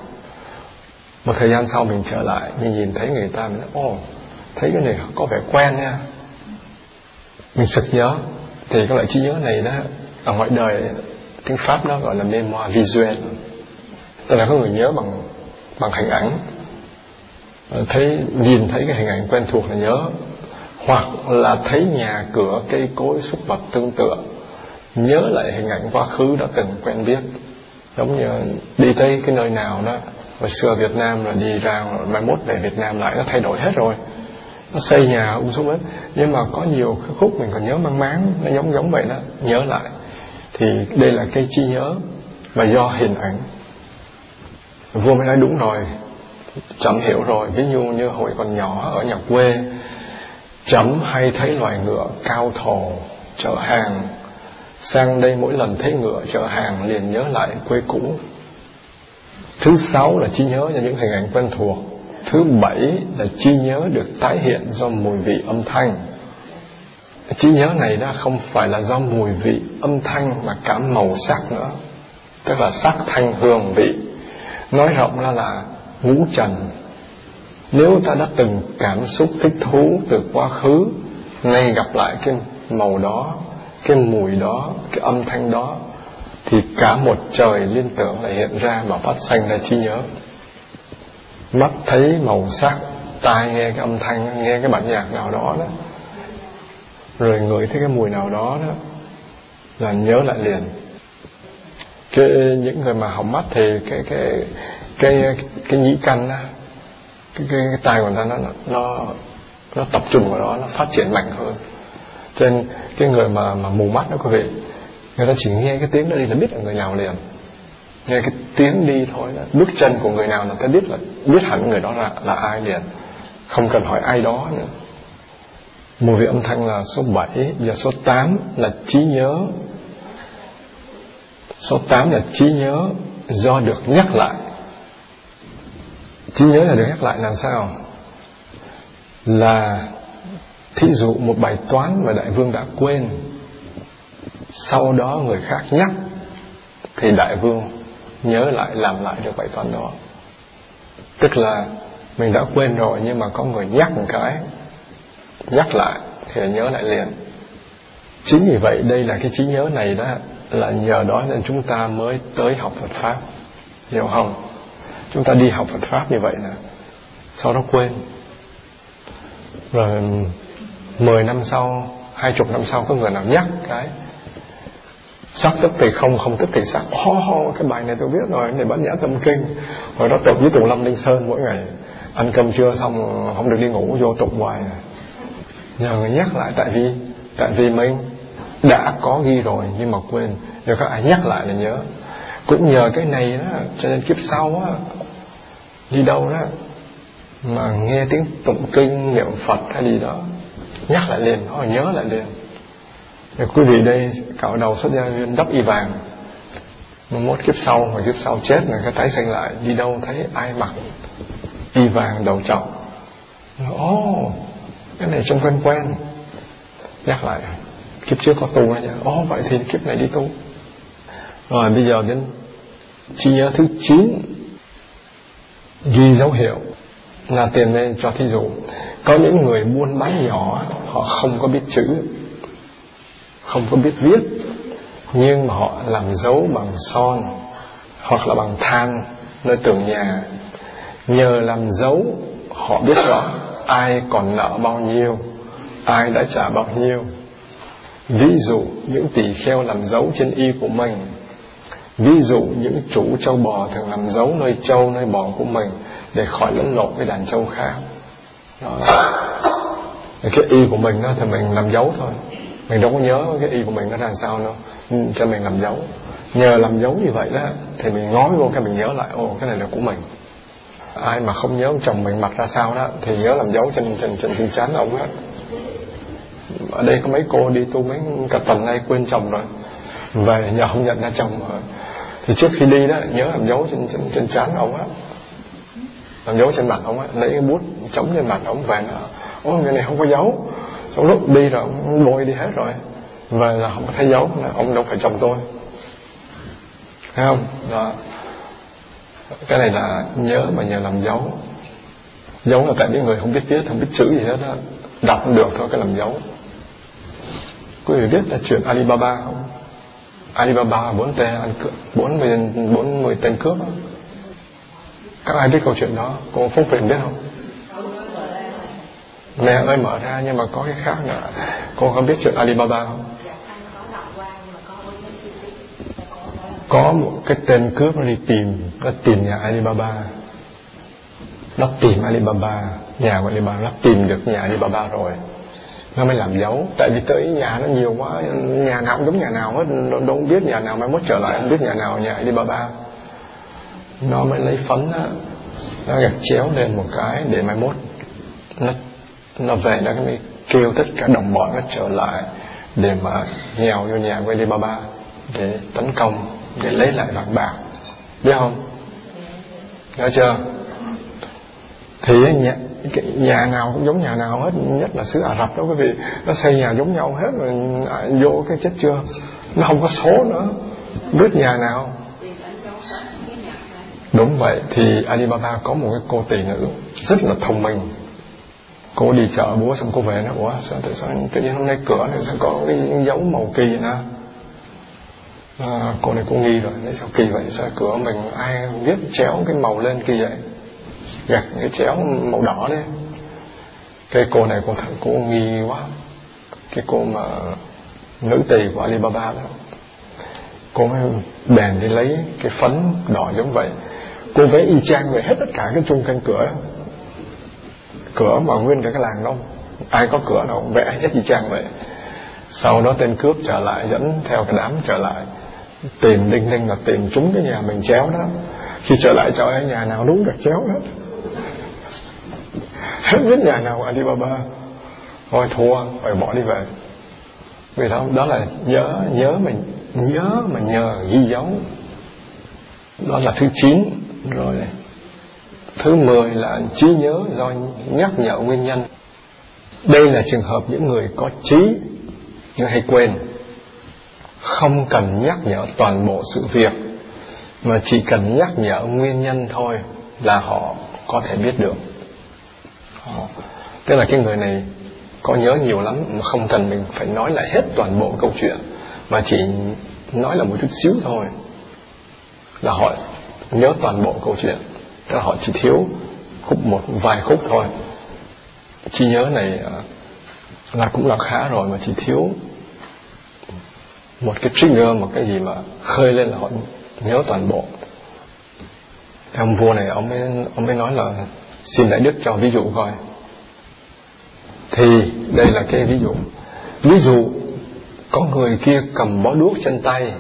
Một thời gian sau mình trở lại, mình nhìn thấy người ta, mình nói, ồ, thấy cái này có vẻ quen nha. Mình sực nhớ thì các loại trí nhớ này đó ở ngoài đời, tiếng pháp nó gọi là memoire visuel. Tức là có người nhớ bằng bằng hình ảnh. Ờ, thấy, nhìn thấy cái hình ảnh quen thuộc là nhớ. Hoặc là thấy nhà cửa, cây cối súc vật, tương tự. Nhớ lại hình ảnh quá khứ đã từng quen biết. Giống như đi tới cái nơi nào đó, hồi xưa Việt Nam là đi ra, mai mốt về Việt Nam lại, nó thay đổi hết rồi nó xây nhà ung súc hết. Nhưng mà có nhiều cái khúc mình còn nhớ mang máng, nó giống giống vậy đó. Nhớ lại. Thì đây là cái trí nhớ và do hình ảnh. Vua mới nói, đúng rồi. Chậm hiểu rồi. Ví dụ như hồi còn nhỏ, ở nhà quê, chấm hay thấy loài ngựa cao thồ chở hàng. Sang đây mỗi lần thấy ngựa chở hàng liền nhớ lại quê cũ. Thứ sáu là trí nhớ cho những hình ảnh quen thuộc thứ bảy là trí nhớ được tái hiện do mùi vị âm thanh. Trí nhớ này đó không phải là do mùi vị âm thanh mà cả màu sắc nữa, tức là sắc thanh hương vị. Nói rộng ra là ngũ trần. Nếu ta đã từng cảm xúc thích thú từ quá khứ, nay gặp lại cái màu đó, cái mùi đó, cái âm thanh đó, thì cả một trời liên tưởng lại hiện ra mà phát sanh ra trí nhớ mắt thấy màu sắc tai nghe cái âm thanh nghe cái bản nhạc nào đó đó. Rồi ngửi thấy cái mùi nào đó đó là nhớ lại liền. Cái những người mà hỏng mắt thì cái cái cái cái cái nhĩ căn đó, cái, cái, cái tai của ta nó nó nó tập trung vào đó nó phát triển mạnh hơn. Cho nên cái người mà mà mù mắt đó quý vị người ta chỉ nghe cái tiếng đó đi là biết là người nào liền nghe cái tiếng đi thôi đó. bước chân của người nào là ta biết là biết hẳn người đó là là ai liền. Không cần hỏi ai đó nữa. Mùi vị âm thanh là số 7 và số 8 là trí nhớ. Số 8 là trí nhớ do được nhắc lại. Trí nhớ là được nhắc lại làm sao? Là thí dụ một bài toán mà đại vương đã quên, sau đó người khác nhắc, thì đại vương nhớ lại, làm lại được bài toán đó. Tức là mình đã quên rồi nhưng mà có người nhắc một cái, nhắc lại thì nhớ lại liền. Chính vì vậy, đây là cái trí nhớ này đó, là nhờ đó nên chúng ta mới tới học Phật pháp. Hiểu không? Chúng ta đi học Phật pháp như vậy nè, sau đó quên. Rồi, mười năm sau, hai chục năm sau, có người nào nhắc cái sắc tức thì không không tức thì sắc ho oh, cái bài này tôi biết rồi này bán nhã tâm kinh. Rồi đó tục với tụng lâm linh sơn mỗi ngày. Ăn cơm trưa xong không được đi ngủ vô tụng hoài. Nhờ người nhắc lại tại vì tại vì mình đã có ghi rồi nhưng mà quên. Nhờ các ai nhắc lại là nhớ. Cũng nhờ cái này đó cho nên kiếp sau á đi đâu đó mà nghe tiếng tụng kinh niệm phật hay gì đó nhắc lại liền họ nhớ lại liền. Quý vị đây cạo đầu xuất gia viên đắp y vàng. Mà mốt kiếp sau mà kiếp sau chết là cái tái sinh lại đi đâu thấy ai mặc y vàng đầu trọc. Ồ oh, cái này trông quen quen. Nhắc lại kiếp trước có tu nha ồ oh, vậy thì kiếp này đi tu. Rồi bây giờ đến trí nhớ thứ 9 ghi dấu hiệu là tiền lên cho thí dụ. Có những người buôn bán nhỏ họ không có biết chữ không có biết viết, nhưng mà họ làm dấu bằng son hoặc là bằng than nơi tường nhà. Nhờ làm dấu, họ biết rõ ai còn nợ bao nhiêu, ai đã trả bao nhiêu. Ví dụ những tỳ kheo làm dấu trên y của mình, ví dụ những chủ châu bò thường làm dấu nơi châu, nơi bò của mình để khỏi lẫn lộn với đàn châu khác. Đó. cái y của mình đó thì mình làm dấu thôi mình đâu có nhớ cái y của mình nó ra sao đâu. Ừ, cho mình làm dấu. Nhờ làm dấu như vậy đó thì mình nói vô cái mình nhớ lại ồ cái này là của mình. Ai mà không nhớ chồng mình mặt ra sao đó thì nhớ làm dấu trên trên trên trên chán ông á. ở đây có mấy cô đi tu mấy cả tuần nay quên chồng rồi. Về nhà không nhận ra chồng rồi. Thì trước khi đi đó nhớ làm dấu trên trên, trên chán ông á làm dấu trên mặt ông á lấy cái bút chống lên mặt ông về nó ôi người này không có dấu. Ông lúc đi rồi ông vội đi hết rồi. Về là không có thấy dấu, là ông đâu phải chồng tôi. Thấy không? Đó. Cái này là nhớ mà nhờ làm dấu. Dấu là tại những người không biết viết, không biết chữ gì hết đó đọc không được thôi, cái làm dấu. Quý vị biết là chuyện Alibaba không? Alibaba, bốn tên ăn cướp, bốn mươi bốn mươi tên cướp. Các ai biết câu chuyện đó? Cô Phúc Huyền biết không? Mẹ ơi mở ra, nhưng mà có cái khác nữa. Cô có biết chuyện Alibaba không? Có một cái tên cướp nó đi tìm, nó tìm nhà Alibaba. Nó tìm Alibaba, nhà của Alibaba, nó tìm được nhà Alibaba rồi. Nó mới làm dấu. Tại vì tới nhà nó nhiều quá, nhà nào cũng giống nhà nào hết, nó đâu biết nhà nào mai mốt trở lại, không biết nhà nào nhà Alibaba. Nó mới lấy phấn á, nó gạch chéo lên một cái để mai mốt nó nó về nó mới kêu tất cả đồng bọn nó trở lại để mà nhào vô nhà của Alibaba để tấn công để lấy lại vàng bạc biết không? Nhớ chưa? Thì nhà, nhà nào cũng giống nhà nào hết nhất là xứ Ả Rập đó quý vị. Nó xây nhà giống nhau hết rồi à, vô cái chết chưa? Nó không có số nữa. Biết nhà nào? Đúng vậy thì Alibaba có một cái cô tỷ nữ rất là thông minh cô đi chợ búa xong cô về nó ủa sao tại sao tự nhiên hôm nay cửa này sao có cái dấu màu kỳ vậy nè? À, cô này cô nghi rồi nói sao kỳ vậy? Sao cửa mình ai viết chéo cái màu lên kỳ vậy? Gạch cái chéo màu đỏ đấy. Cái cô này cô thật cô nghi quá. Cái cô mà nữ tỳ của Alibaba đó. Cô mới bèn đi lấy cái phấn đỏ giống vậy. Cô vẽ y chang về hết tất cả cái chung canh cửa cửa mà nguyên cả cái làng đâu ai có cửa nào vẽ hết gì trang vậy. Sau đó tên cướp trở lại, dẫn theo cái đám trở lại. Tìm đinh ninh là tìm trúng cái nhà mình chéo đó. Khi trở lại cho cái nhà nào đúng được chéo hết. Hết biết nhà nào Alibaba. Thôi thua, phải bỏ đi về. Vì đó đó là nhớ nhớ mình, nhớ mà nhờ ghi dấu. Đó là thứ chín. Rồi này thứ mười là trí nhớ do nhắc nhở nguyên nhân. Đây là trường hợp những người có trí nhưng hay quên. Không cần nhắc nhở toàn bộ sự việc, mà chỉ cần nhắc nhở nguyên nhân thôi là họ có thể biết được. Ờ, tức là cái người này có nhớ nhiều lắm mà không cần mình phải nói lại hết toàn bộ câu chuyện, mà chỉ nói là một chút xíu thôi là họ nhớ toàn bộ câu chuyện tức là họ chỉ thiếu khúc một, vài khúc thôi. Trí nhớ này à, là cũng là khá rồi mà chỉ thiếu một cái trigger, một cái gì mà khơi lên là họ nhớ toàn bộ. Ông vua này, ông mới ông mới nói là xin đại đức cho ví dụ coi. Thì đây là cái ví dụ. Ví dụ, có người kia cầm bó đuốc trên tay,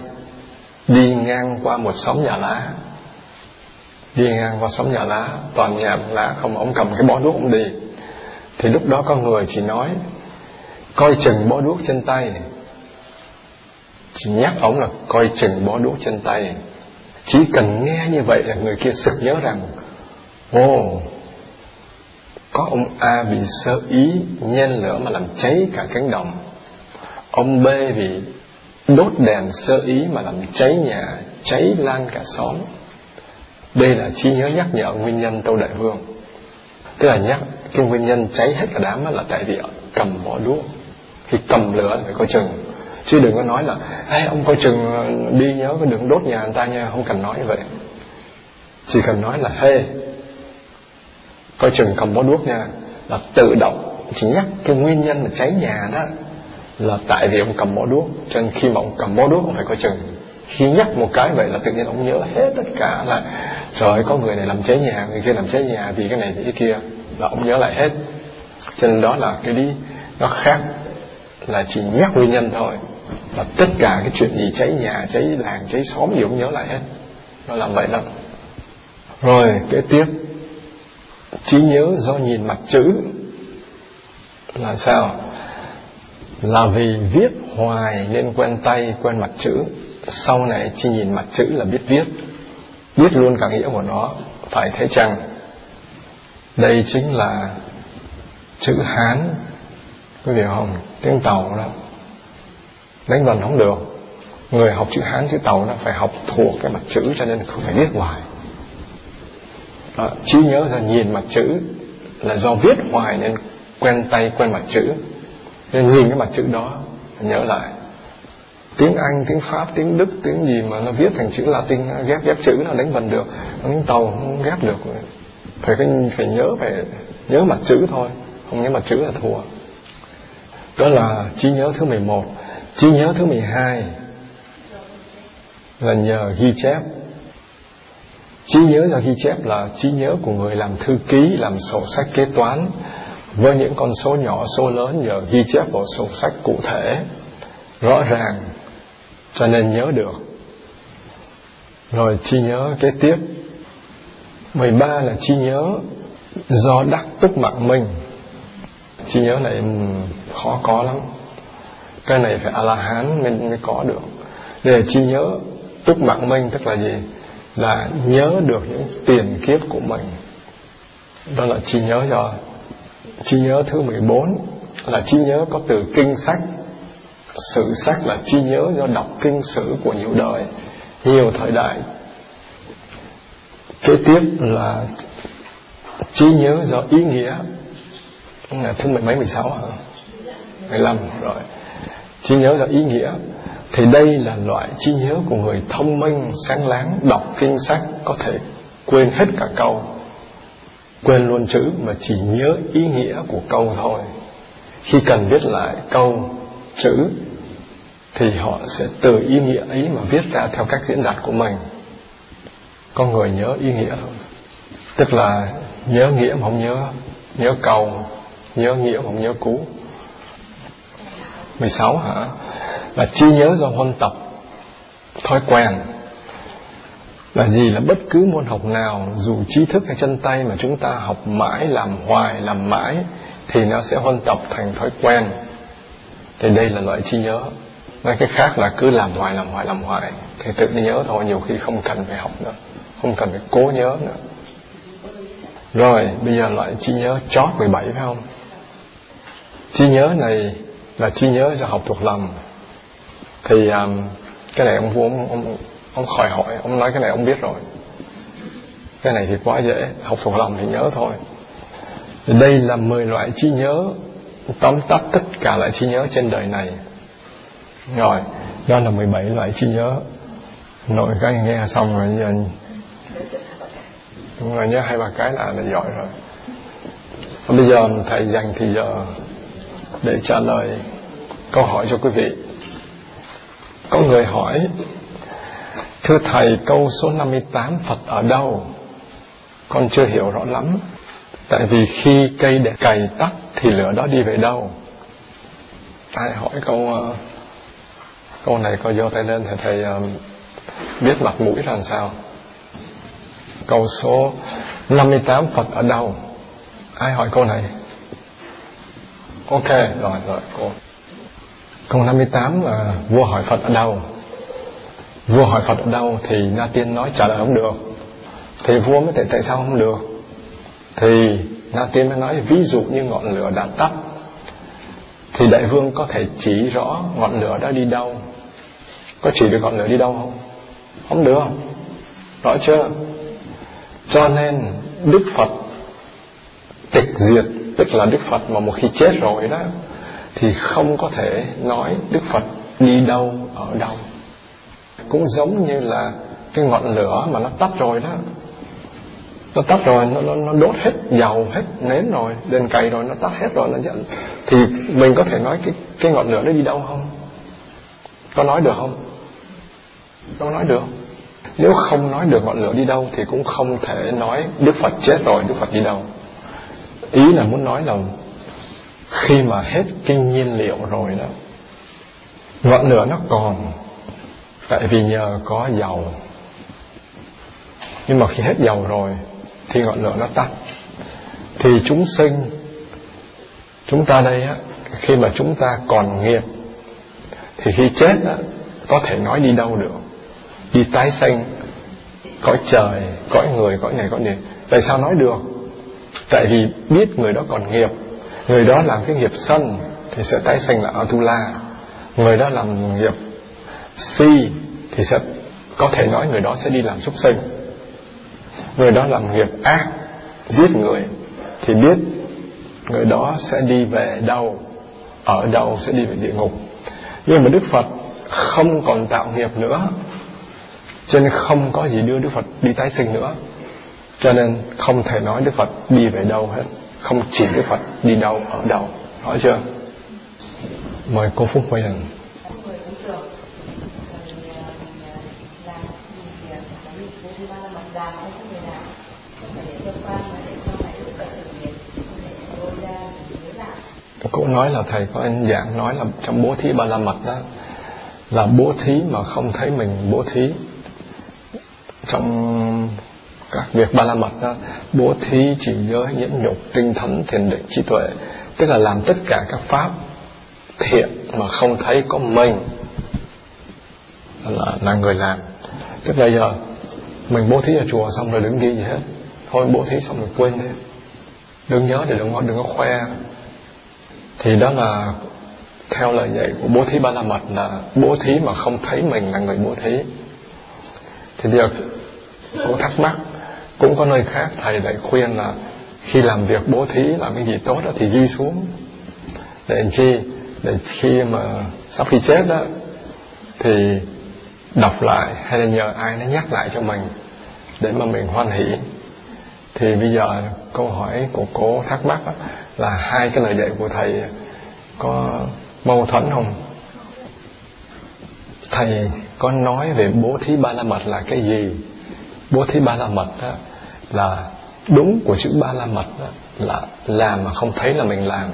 đi ngang qua một xóm nhà lá đi ngang qua xóm nhà lá, toàn nhà lá không, ông cầm cái bó đuốc ông đi. Thì lúc đó con người chỉ nói, coi chừng bó đuốc trên tay. Chỉ nhắc ông là, coi chừng bó đuốc trên tay. Chỉ cần nghe như vậy là người kia sực nhớ rằng, ồ, có ông A bị sơ ý, nhen lửa mà làm cháy cả cánh đồng. Ông B vì đốt đèn sơ ý mà làm cháy nhà, cháy lan cả xóm đây là trí nhớ nhắc nhở nguyên nhân tâu đại vương. Tức là nhắc cái nguyên nhân cháy hết cả đám là tại vì cầm bỏ đuốc khi cầm lửa phải coi chừng. Chứ đừng có nói là hey, ông coi chừng ờ, đi nhớ cái đừng đốt nhà người ta nha không cần nói như vậy. Chỉ cần nói là hey coi chừng cầm bó đuốc nha là tự động chỉ nhắc cái nguyên nhân mà cháy nhà đó là tại vì ông cầm bó đuốc cho nên khi mà ông cầm bó đuốc ông phải coi chừng khi nhắc một cái vậy là tự nhiên ông nhớ hết tất cả là, trời ơi, có người này làm cháy nhà, người kia làm cháy nhà vì cái này, vì cái kia. Là ông nhớ lại hết. Cho nên đó là cái đi nó khác là chỉ nhắc nguyên nhân thôi. Và tất cả cái chuyện gì cháy nhà, cháy làng, cháy xóm gì cũng nhớ lại hết. Nó làm vậy lắm. Rồi, kế tiếp. Trí nhớ do nhìn mặt chữ là sao? Là vì viết hoài nên quen tay, quen mặt chữ sau này chỉ nhìn mặt chữ là biết viết. Biết luôn cả nghĩa của nó. Phải thấy chăng đây chính là chữ hán. Quý vị không? Tiếng tàu đó. Đánh vần không được. Người học chữ hán chữ tàu nó phải học thuộc cái mặt chữ cho nên không phải viết hoài. Đó, trí nhớ ra nhìn mặt chữ là do viết hoài nên quen tay quen mặt chữ. Nên nhìn cái mặt chữ đó nhớ lại tiếng anh, tiếng pháp, tiếng đức, tiếng gì mà nó viết thành chữ latin ghép ghép chữ, nó đánh vần được. Đánh tàu không ghép được. Phải phải nhớ phải nhớ mặt chữ thôi. Không nhớ mặt chữ là thua. Đó là trí nhớ thứ 11 trí nhớ thứ 12 là nhờ ghi chép. Trí nhớ nhờ ghi chép là trí nhớ của người làm thư ký, làm sổ sách kế toán với những con số nhỏ, số lớn nhờ ghi chép vào sổ sách cụ thể. Rõ ràng cho nên nhớ được. Rồi chi nhớ kế tiếp. 13 là chi nhớ do đắc túc mạng mình. Chi nhớ này ừ, khó có lắm. Cái này phải a la hán mới, mới có được. Đây là chi nhớ túc mạng minh tức là gì? Là nhớ được những tiền kiếp của mình. Đó là chi nhớ do chi nhớ thứ 14 là chi nhớ có từ kinh sách sử sách là trí nhớ do đọc kinh sử của nhiều đời, nhiều thời đại. Kế tiếp là trí nhớ do ý nghĩa. Là thứ mười mấy, mười sáu hả? Mười lăm rồi. Trí nhớ do ý nghĩa. Thì đây là loại trí nhớ của người thông minh, sáng láng, đọc kinh sách, có thể quên hết cả câu. Quên luôn chữ mà chỉ nhớ ý nghĩa của câu thôi. Khi cần viết lại câu chữ, thì họ sẽ từ ý nghĩa ấy mà viết ra theo cách diễn đạt của mình. Con người nhớ ý nghĩa không? tức là nhớ nghĩa mà không nhớ nhớ cầu, nhớ nghĩa mà không nhớ cú. 16 hả? Là trí nhớ do huân tập, thói quen. Là gì? Là bất cứ môn học nào, dù trí thức hay chân tay mà chúng ta học mãi, làm hoài, làm mãi, thì nó sẽ huân tập thành thói quen thì đây là loại trí nhớ. Nói cái khác là cứ làm hoài làm hoài làm hoài thì tự nhớ thôi nhiều khi không cần phải học nữa không cần phải cố nhớ nữa. Rồi bây giờ loại trí nhớ chót 17 phải không? Trí nhớ này là trí nhớ do học thuộc lòng. Thì um, cái này ông vua ông, ông, ông khỏi hỏi ông nói cái này ông biết rồi. Cái này thì quá dễ học thuộc lòng thì nhớ thôi. Thì đây là 10 loại trí nhớ tóm tắt tất cả loại trí nhớ trên đời này. Rồi, đó là 17 loại trí nhớ. Nội cái nghe xong rồi, giờ đúng rồi, nhớ hai ba cái là là giỏi rồi. Bây giờ thầy dành thì giờ để trả lời câu hỏi cho quý vị. Có người hỏi, thưa thầy, câu số 58 Phật ở đâu? Con chưa hiểu rõ lắm. Tại vì khi cây để cày tắt thì lửa đó đi về đâu? Ai hỏi câu uh, câu này coi vô tay lên thì thầy uh, biết mặt mũi là sao? Câu số 58 Phật ở đâu? Ai hỏi câu này? Ok rồi rồi cô. Câu 58 là vua hỏi Phật ở đâu? Vua hỏi Phật ở đâu thì Na Tiên nói trả lời không được. Thì vua mới tại tại sao không được? Thì Na Tiên mới nói, ví dụ như ngọn lửa đã tắt, thì đại vương có thể chỉ rõ ngọn lửa đã đi đâu. Có chỉ được ngọn lửa đi đâu không? Không được. Rõ chưa? Cho nên đức phật tịch diệt, tức là đức phật mà một khi chết rồi đó, thì không có thể nói đức phật đi đâu ở đâu. Cũng giống như là cái ngọn lửa mà nó tắt rồi đó nó tắt rồi nó, nó, nó đốt hết dầu hết nến rồi đèn cày rồi nó tắt hết rồi nó giận thì mình có thể nói cái cái ngọn lửa nó đi đâu không? Có nói được không? Đâu nói được nếu không nói được ngọn lửa đi đâu thì cũng không thể nói đức phật chết rồi đức phật đi đâu. Ý là muốn nói là khi mà hết cái nhiên liệu rồi đó ngọn lửa nó còn tại vì nhờ có dầu. Nhưng mà khi hết dầu rồi thì ngọn lửa nó tắt thì chúng sinh, chúng ta đây á, khi mà chúng ta còn nghiệp, thì khi chết á, có thể nói đi đâu được. Đi tái sanh cõi trời, cõi người, cõi này cõi này tại sao nói được? Tại vì biết người đó còn nghiệp. Người đó làm cái nghiệp sân, thì sẽ tái sanh là atula. Người đó làm nghiệp si, thì sẽ, có thể nói người đó sẽ đi làm súc sinh người đó làm nghiệp ác giết người thì biết người đó sẽ đi về đâu ở đâu sẽ đi về địa ngục nhưng mà đức phật không còn tạo nghiệp nữa cho nên không có gì đưa đức phật đi tái sinh nữa cho nên không thể nói đức phật đi về đâu hết không chỉ đức phật đi đâu ở đâu rõ chưa mời cô phúc một Cô nói là thầy có anh giảng nói là trong bố thí ba la mật đó là bố thí mà không thấy mình bố thí. Trong các việc ba la mật đó bố thí chỉ giới nhẫn nhục tinh thấn thiền định trí tuệ tức là làm tất cả các pháp thiện mà không thấy có mình là, là người làm. Tức là giờ mình bố thí ở chùa xong rồi đừng ghi gì hết. Thôi bố thí xong rồi quên đi đừng nhớ để đừng có đừng có khoe thì đó là theo lời dạy của bố thí ba la mật là bố thí mà không thấy mình là người bố thí. Thì việc giờ thắc mắc, cũng có nơi khác thầy lại khuyên là khi làm việc bố thí làm cái gì tốt đó thì ghi xuống. Để làm chi? Để khi mà sau khi chết đó, thì đọc lại hay là nhờ ai nó nhắc lại cho mình để mà mình hoan hỷ thì bây giờ câu hỏi của cô thắc mắc là hai cái lời dạy của thầy có mâu thuẫn không? Thầy có nói về bố thí ba la mật là cái gì? Bố thí ba la mật đó là đúng của chữ ba la mật đó là làm mà không thấy là mình làm.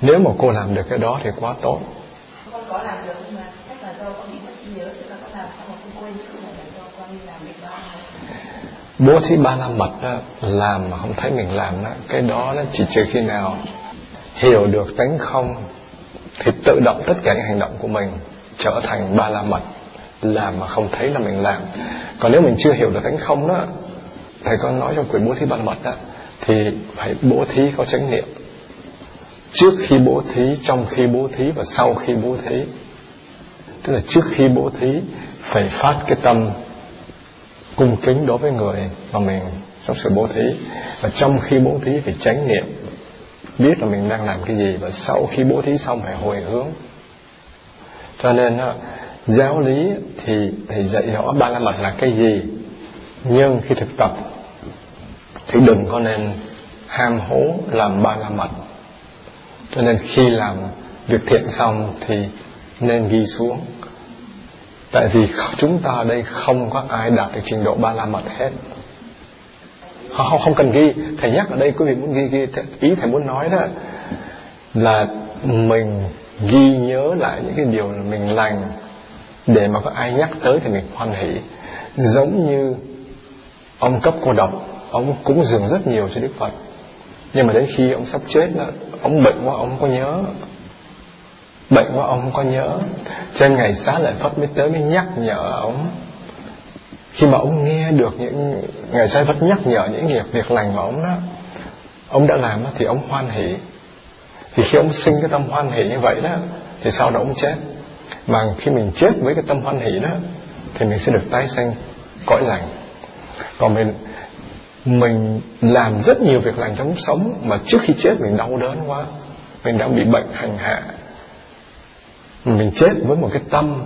Nếu mà cô làm được cái đó thì quá tốt. Con có làm được chắc là do con bị mất trí nhớ cho con làm xong rồi con quên chứ là do con đi làm việc đó bố thí ba la mật đó, làm mà không thấy mình làm đó cái đó nó chỉ trừ khi nào hiểu được tánh không thì tự động tất cả những hành động của mình trở thành ba la mật làm mà không thấy là mình làm. Còn nếu mình chưa hiểu được tánh không đó thầy con nói trong quyển bố thí ba la mật đó thì phải bố thí có chánh niệm. Trước khi bố thí trong khi bố thí và sau khi bố thí. Tức là trước khi bố thí phải phát cái tâm cung kính đối với người mà mình trong sự bố thí. Và trong khi bố thí phải tránh niệm biết là mình đang làm cái gì. Và sau khi bố thí xong phải hồi hướng. Cho nên giáo lý thì thầy dạy rõ ba la mật là cái gì. Nhưng khi thực tập thì đừng có nên ham hố làm ba la mật. Cho nên khi làm việc thiện xong thì nên ghi xuống tại vì chúng ta đây không có ai đạt được trình độ ba la mật hết. Họ không cần ghi. Thầy nhắc ở đây quý vị muốn ghi ghi ý thầy muốn nói đó là mình ghi nhớ lại những cái điều mình lành để mà có ai nhắc tới thì mình hoan hỷ. Giống như ông cấp cô độc ông cúng dường rất nhiều cho đức phật. Nhưng mà đến khi ông sắp chết đó, ông bệnh quá ông không có nhớ bệnh quá ông không có nhớ. Cho nên ngày xá lợi phất mới tới mới nhắc nhở ông. Khi mà ông nghe được những ngày xá phất nhắc nhở những nghiệp việc lành mà ông đó ông đã làm đó, thì ông hoan hỷ. Thì khi ông sinh cái tâm hoan hỷ như vậy đó thì sau đó ông chết. Mà khi mình chết với cái tâm hoan hỷ đó thì mình sẽ được tái sanh cõi lành. Còn mình mình làm rất nhiều việc lành trong sống mà trước khi chết mình đau đớn quá mình đang bị bệnh hành hạ mình chết với một cái tâm,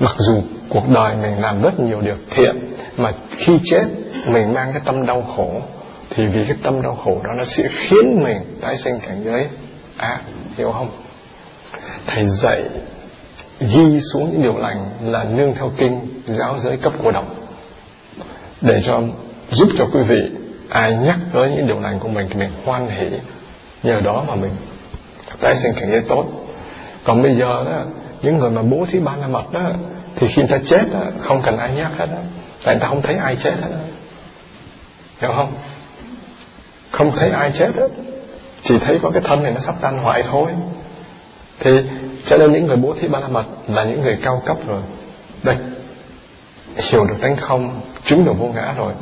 mặc dù cuộc đời mình làm rất nhiều điều thiện, mà khi chết, mình mang cái tâm đau khổ. Thì vì cái tâm đau khổ đó nó sẽ khiến mình tái sinh cảnh giới. Ác hiểu không? Thầy dạy, ghi xuống những điều lành là nương theo kinh giáo giới cấp của đọc để cho, giúp cho quý vị, ai nhắc tới những điều lành của mình thì mình hoan hỷ. Nhờ đó mà mình tái sinh cảnh giới tốt còn bây giờ đó những người mà bố thí ba la mật đó thì khi người ta chết đó, không cần ai nhắc hết đó. Tại người ta không thấy ai chết hết đó. hiểu không? Không thấy ai chết hết. Chỉ thấy có cái thân này nó sắp tan hoại thôi. Thì cho nên những người bố thí ba la mật là những người cao cấp rồi. Đây hiểu được tánh không chứng được vô ngã rồi.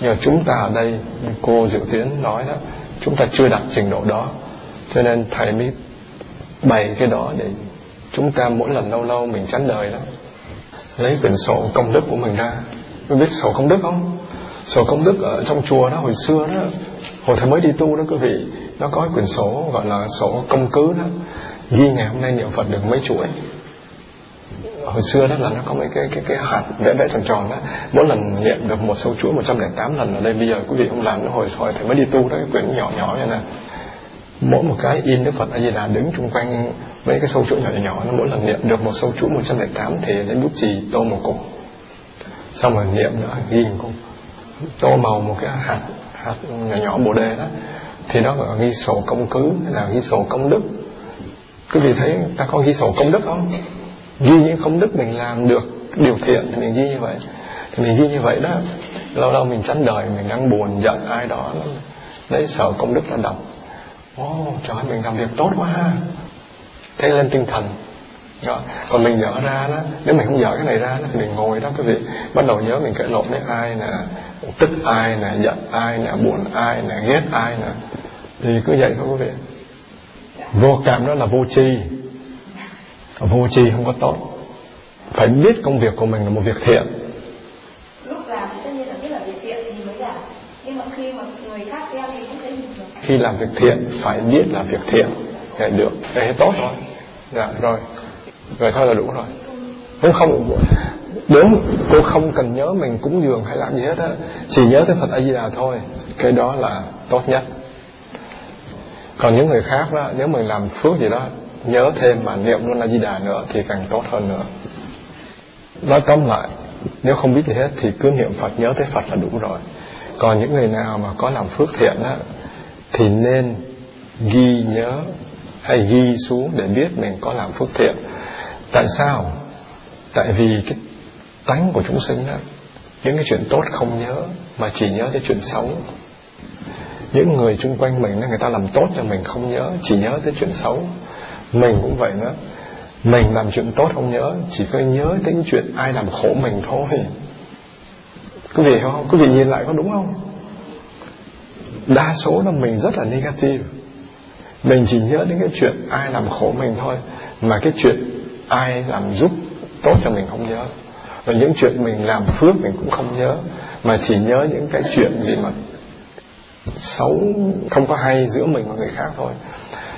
Nhưng mà chúng ta ở đây cô diệu tiến nói đó chúng ta chưa đạt trình độ đó. Cho nên thầy mới bày cái đó để chúng ta mỗi lần lâu lâu mình chán đời đó, lấy quyển sổ công đức của mình ra. Quý biết sổ công đức không? Sổ công đức ở trong chùa đó, hồi xưa đó, hồi thầy mới đi tu đó quý vị, nó có quyển sổ gọi là sổ công cứ đó. Ghi ngày hôm nay niệm phật được mấy chuỗi. Hồi xưa đó là nó có mấy cái cái cái hạt vẽ vẽ tròn tròn đó. Mỗi lần niệm được một số chuỗi 108 lần ở đây, bây giờ quý vị không làm nữa, hồi hồi thầy mới đi tu đó, cái quyển nhỏ nhỏ như này mỗi một cái in đức phật a di đà đứng chung quanh mấy cái sâu chuỗi nhỏ nhỏ, nó mỗi lần niệm được một sâu chuỗi 108 thì lấy bút chì tô một cục xong rồi niệm nữa, ghi một cục tô màu một cái hạt hạt nhỏ nhỏ bồ đề đó. Thì đó gọi là ghi sổ công cứ, hay là ghi sổ công đức. Quý vị thấy ta có ghi sổ công đức không? Ghi những công đức mình làm được, điều thiện thì mình ghi như vậy. Thì mình ghi như vậy đó, lâu lâu mình chán đời, mình đang buồn, giận, ai đó, lấy sổ công đức ra đọc ồ oh, trời mình làm việc tốt quá ha. Thế lên tinh thần. Đó. còn mình dở ra đó nếu mình không dở cái này ra đó, thì mình ngồi đó quý vị. Bắt đầu nhớ mình cãi lộn với ai nè tức ai nè giận ai nè buồn ai nè ghét ai nè. Thì cứ vậy thôi quý vị. Vô cảm đó là vô tri. Vô tri không có tốt. Phải biết công việc của mình là một việc thiện lúc làm thì tất nhiên là biết là việc thiện thì mới làm nhưng mà khi mà người khác xem thì không thấy được khi làm việc thiện, phải biết là việc thiện. Để được. Dạ, Để tốt rồi. Dạ rồi. Rồi thôi là đủ rồi. Cũng không, đúng, cô không cần nhớ mình cúng dường hay làm gì hết á. Chỉ nhớ tới phật a di đà thôi. Cái đó là tốt nhất. Còn những người khác đó, nếu mình làm phước gì đó, nhớ thêm mà niệm luôn a di đà nữa thì càng tốt hơn nữa. Nói tóm lại, nếu không biết gì hết thì cứ niệm phật, nhớ tới phật là đủ rồi. Còn những người nào mà có làm phước thiện á thì nên ghi nhớ hay ghi xuống để biết mình có làm phước thiện. Tại sao? Tại vì cái tánh của chúng sinh đó những cái chuyện tốt không nhớ mà chỉ nhớ tới chuyện xấu. Những người chung quanh mình người ta làm tốt cho mình không nhớ, chỉ nhớ tới chuyện xấu. Mình cũng vậy nữa. Mình làm chuyện tốt không nhớ, chỉ có nhớ tới chuyện ai làm khổ mình thôi. Quý vị không? Quý vị nhìn lại có đúng không? Đa số là mình rất là negative. Mình chỉ nhớ đến cái chuyện ai làm khổ mình thôi, mà cái chuyện ai làm giúp tốt cho mình không nhớ. Và những chuyện mình làm phước mình cũng không nhớ, mà chỉ nhớ những cái chuyện gì mà xấu, không có hay giữa mình và người khác thôi.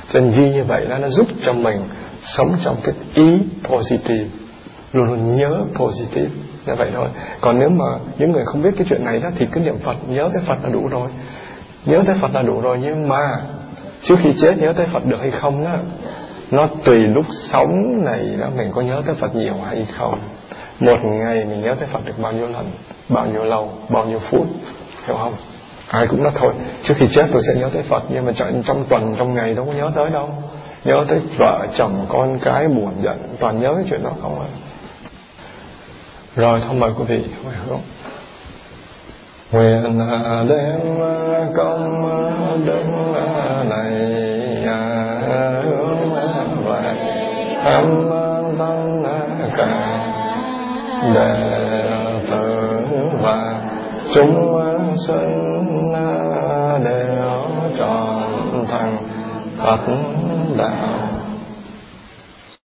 Cho nên ghi như vậy đó nó giúp cho mình sống trong cái ý positive, luôn luôn nhớ positive. Như vậy thôi. Còn nếu mà những người không biết cái chuyện này đó, thì cứ niệm phật, nhớ cái phật là đủ rồi nhớ tới phật là đủ rồi nhưng mà trước khi chết nhớ tới phật được hay không đó nó tùy lúc sống này đó mình có nhớ tới phật nhiều hay không. Một ngày mình nhớ tới phật được bao nhiêu lần bao nhiêu lâu bao nhiêu phút hiểu không? Ai cũng nói thôi trước khi chết tôi sẽ nhớ tới phật nhưng mà trong, tuần trong ngày đâu có nhớ tới đâu. Nhớ tới vợ chồng con cái buồn giận toàn nhớ cái chuyện đó không ạ rồi thôi mời quý vị không? Nguyện đem công đức này à, hướng về. Âm tăng cả đệ tử và chúng sinh đều tròn thành Phật đạo.